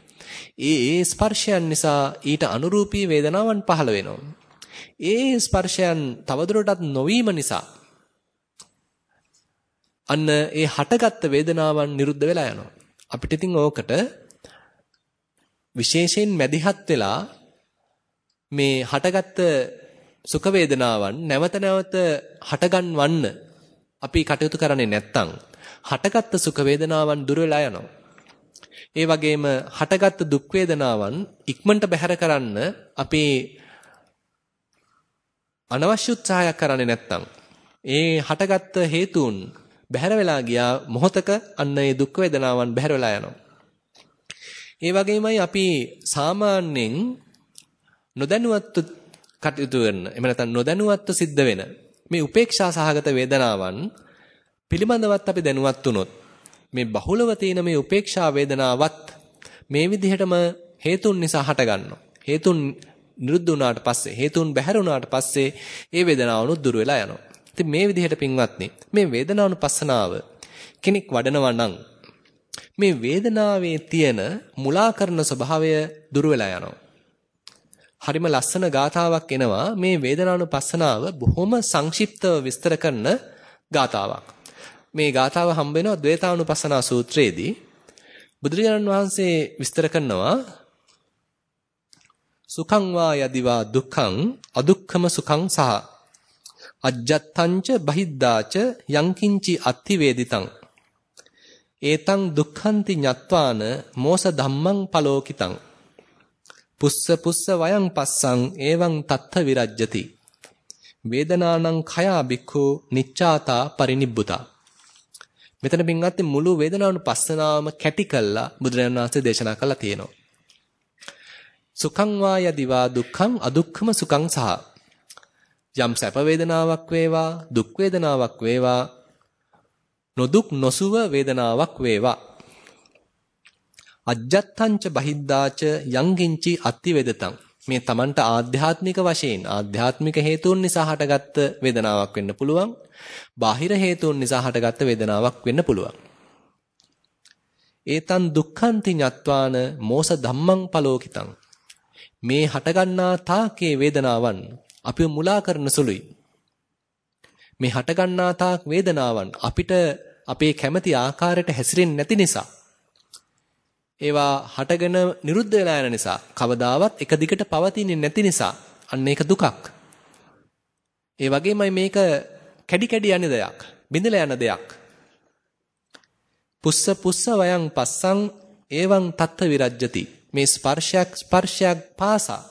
ඒ ඒ ස්පර්ශයන් නිසා ඊට අනුරූපී වේදනාවන් පහළ වෙනවා. ඒ ස්පර්ශයන් තවදුරටත් නොවීම නිසා අන්න ඒ හටගත්ත වේදනාවන් නිරුද්ධ වෙලා යනවා. අපිට ඉතින් ඕකට විශේෂයෙන් මැදිහත් වෙලා මේ හටගත්ත සුඛ වේදනාවන් නැවත නැවත හටගන්වන්න අපි කටයුතු කරන්නේ නැත්නම් හටගත්ත සුඛ වේදනාවන් දුර වෙලා යනවා. ඒ වගේම හටගත්ත දුක් වේදනාවන් ඉක්මනට බැහැර කරන්න අපි අනවශ්‍ය උත්සාහයක් කරන්නේ නැත්නම් ඒ හටගත්ත හේතුන් බැහැර වෙලා ගියා මොහතක අන්න ඒ දුක් වේදනාවන් බැහැර වෙලා යනවා. ඒ වගේමයි අපි සාමාන්‍යයෙන් නොදැනුවත්ව කටයුතු කරන එහෙම නැත්නම් නොදැනුවත්ව සිද්ධ වෙන මේ උපේක්ෂා සහගත වේදනාවන් පිළිබඳවත් අපි දැනුවත් වුණොත් මේ බහුලව තියෙන මේ උපේක්ෂා වේදනාවත් මේ විදිහටම හේතුන් නිසා හටගන්නවා. හේතුන් නිරුද්ධ වුණාට පස්සේ හේතුන් බැහැර වුණාට පස්සේ ඒ වේදනාවනුත් දුර වෙලා යනවා. ඉතින් මේ විදිහට පින්වත්නි මේ වේදනානුපස්සනාව කෙනෙක් වඩනවා නම් මේ වේදනාවේ තියෙන මුලා කරන ස්වභාවය දුර වෙලා යනවා. හරිම ලස්සන ගාතාවක් එනවා මේ වේදනානුපස්සනාව බොහොම සංක්ෂිප්තව විස්තර කරන ගාතාවක්. මේ ගාථාව හම්බ වෙනවා ද්වේතානුපස්සනා සූත්‍රයේදී. බුදුරජාණන් වහන්සේ විස්තර කරනවා සුඛං වා යදිවා දුක්ඛං අදුක්ඛම සුඛං සහ අජ්ජත්තංච බහිද්දාච යංකින්චි අත්ති වේදිතං ඒතං දුක්ඛන්ති ඤත්වාන මෝස ධම්මං පලෝකිතං. පුස්ස පුස්ස වයං පස්සං එවං තත්ත විරජ්ජති. වේදනානං khයා බික්ඛු නිච්ඡාතා පරිනිබ්බුතා. මෙතන පින්වත්නි මුළු වේදනානුපස්සනාවම කැටි කළා බුදුරජාණන් වහන්සේ දේශනා කළා තියෙනවා. සුඛං වා යදිවා දුක්ඛං අදුක්ඛම සුඛං සහ. යම් සැප වේදනාවක් වේවා දුක් වේදනාවක් වේවා නොදුක් නොසුව වේදනාවක් වේවා. අජ්ජත්තංච බහිද්දාච යංගින්චි අත්ති වේදතං මේ Tamanට ආධ්‍යාත්මික වශයෙන් ආධ්‍යාත්මික හේතුන් නිසා හටගත්ත වේදනාවක් වෙන්න පුළුවන්. බාහිර හේතුන් නිසා හටගත්ත වේදනාවක් වෙන්න පුළුවන්. ඒතන් දුක්ඛන්ති ඤත්වාන මෝස ධම්මං පලෝකිතං. මේ හටගන්නා තාකේ වේදනාවන් අපිව මුලා කරන සුළුයි. මේ හටගන්නා තාක් වේදනාවන් අපිට අපේ කැමති ආකාරයට හැසිරෙන්නේ නැති නිසා ඒවා හටගෙන නිරුද්ධ වෙලා යන නිසා කවදාවත් එක දිගට පවතින්නේ නැති නිසා අන්න ඒක දුකක්. ඒ වගේමයි මේක කැඩි කැඩි යන දෙයක්, බිඳලා යන දෙයක්. පුස්ස පුස්ස වයන් පස්සං එවං තත්ත විරජ්‍යති. මේ ස්පර්ශයක් ස්පර්ශයක් පාසා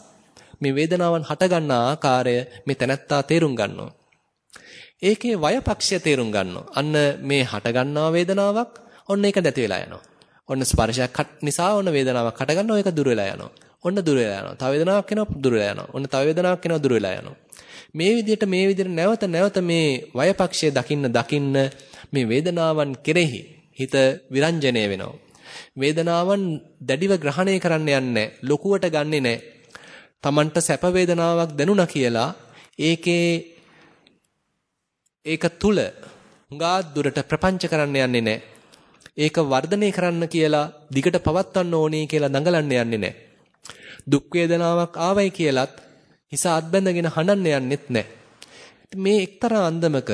මේ වේදනාවන් හට ගන්නා ආකාරය මේ තැනැත්තා තේරුම් ගන්නවා. ඒකේ වයපක්ෂය තේරුම් ගන්නවා. අන්න මේ හට ගන්නා වේදනාවක් ඔන්න ඒක නැති වෙලා යනවා. ඔන්න ස්පර්ශයක් නිසා ඔන්න වේදනාවක් හට ගන්නවා ඒක දුර වෙලා යනවා. ඔන්න දුර වෙලා යනවා. තව වේදනාවක් එනවා දුර වෙලා යනවා. ඔන්න තව වේදනාවක් එනවා දුර වෙලා යනවා. මේ විදිහට මේ විදිහට නැවත නැවත මේ වයපක්ෂය දකින්න දකින්න මේ වේදනාවන් කෙරෙහි හිත විරංජනය වෙනවා. වේදනාවන් දැඩිව ග්‍රහණය කරන්න යන්නේ ලොකුවට ගන්නෙ නැහැ. Tamanට සැප වේදනාවක් දැනුණා කියලා ඒකේ ඒක තුල හුඟා දුරට ප්‍රපංච කරන්න යන්නේ නැහැ. ඒක වර්ධනය කරන්න කියලා දිගට පවත්වන්න ඕනේ කියලා දඟලන්න යන්නේ නැහැ. දුක් වේදනාවක් ආවයි කියලත් හිස අත්බැඳගෙන හඬන්න යන්නෙත් නැහැ. මේ එක්තරා අන්දමක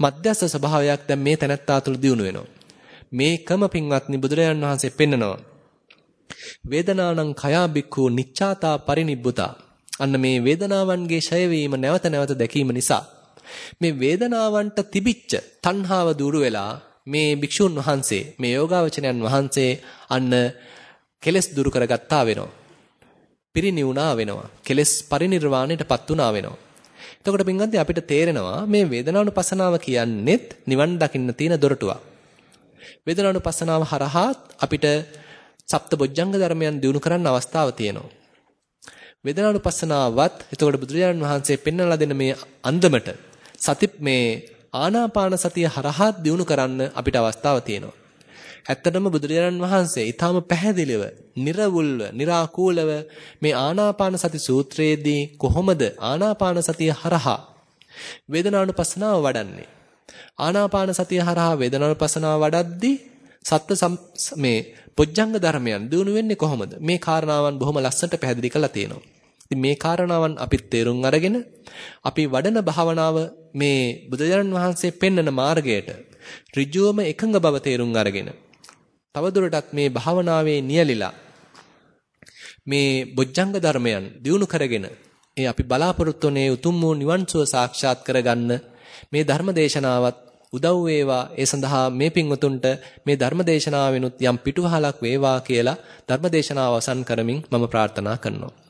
මධ්‍යස්ථ ස්වභාවයක් දැන් මේ තැනත්තා තුළ දිනු වෙනවා. මේකම පින්වත්නි බුදුරජාන් වහන්සේ පෙන්නනවා. වේදනානං khයා බික්ඛු නිච්ඡාතා පරිනිබ්බුතා. අන්න මේ වේදනාවන්ගේ ඡය වීම නැවත නැවත දැකීම නිසා මේ වේදනාවන්ට තිබිච්ච තණ්හාව දුරු වෙලා මේ භික්ෂුන් වහන්සේ මේ යෝගාවචනයන් වහන්සේ අන්න කෙලස් දුරු කරගත්තා වෙනවා. පිරිනිවුණා වෙනවා. කෙලස් පරිණිරවාණයටපත් වුණා වෙනවා. එතකොට පින්වත්නි අපිට තේරෙනවා මේ වේදනානුපසනාව කියන්නේත් නිවන් දකින්න තියෙන දොරටුවක්. වේදනානුපසනාව හරහා අපිට සප්තබොජ්ජංග ධර්මයන් දිනු කරන්න අවස්ථාව තියෙනවා. වේදනානුපස්සනාවත් එතකොට බුදුරජාණන් වහන්සේ පෙන්වලා දෙන මේ අන්දමට සති මේ ආනාපාන සතිය හරහා දියුණු කරන්න අපිට අවස්ථාව තියෙනවා. ඇත්තටම බුදුරජාණන් වහන්සේ ඊටාම පැහැදිලිව, निरවුල්ව, निराකූලව මේ ආනාපාන සති සූත්‍රයේදී කොහොමද ආනාපාන සතිය හරහා වේදනානුපස්සනාව වඩන්නේ? ආනාපාන සතිය හරහා වේදනානුපස්සනාව වඩද්දී සත්ත්ව මේ පොජ්ජංග ධර්මයන් දිනු වෙන්නේ කොහොමද? මේ කාරණාවන් බොහොම ලස්සනට පැහැදිලි කරලා තියෙනවා. ඉතින් මේ කාරණාවන් අපි තේරුම් අරගෙන අපි වඩන භාවනාව මේ බුදුරජාණන් වහන්සේ පෙන්වන මාර්ගයට ඍජුවම එකඟ බව තේරුම් අරගෙන තවදුරටත් මේ භාවනාවේ නියලිලා මේ බොජ්ජංග ධර්මයන් දිනු කරගෙන ඒ අපි බලාපොරොත්තු වනේ උතුම් වූ නිවන් සුව සාක්ෂාත් කරගන්න මේ ධර්ම දේශනාවත් උදව් වේවා ඒ සඳහා මේ පින්වතුන්ට මේ ධර්ම දේශනාවෙනුත් යම් පිටුවහලක් වේවා කියලා ධර්ම දේශනාව අවසන් කරමින් මම ප්‍රාර්ථනා කරනවා.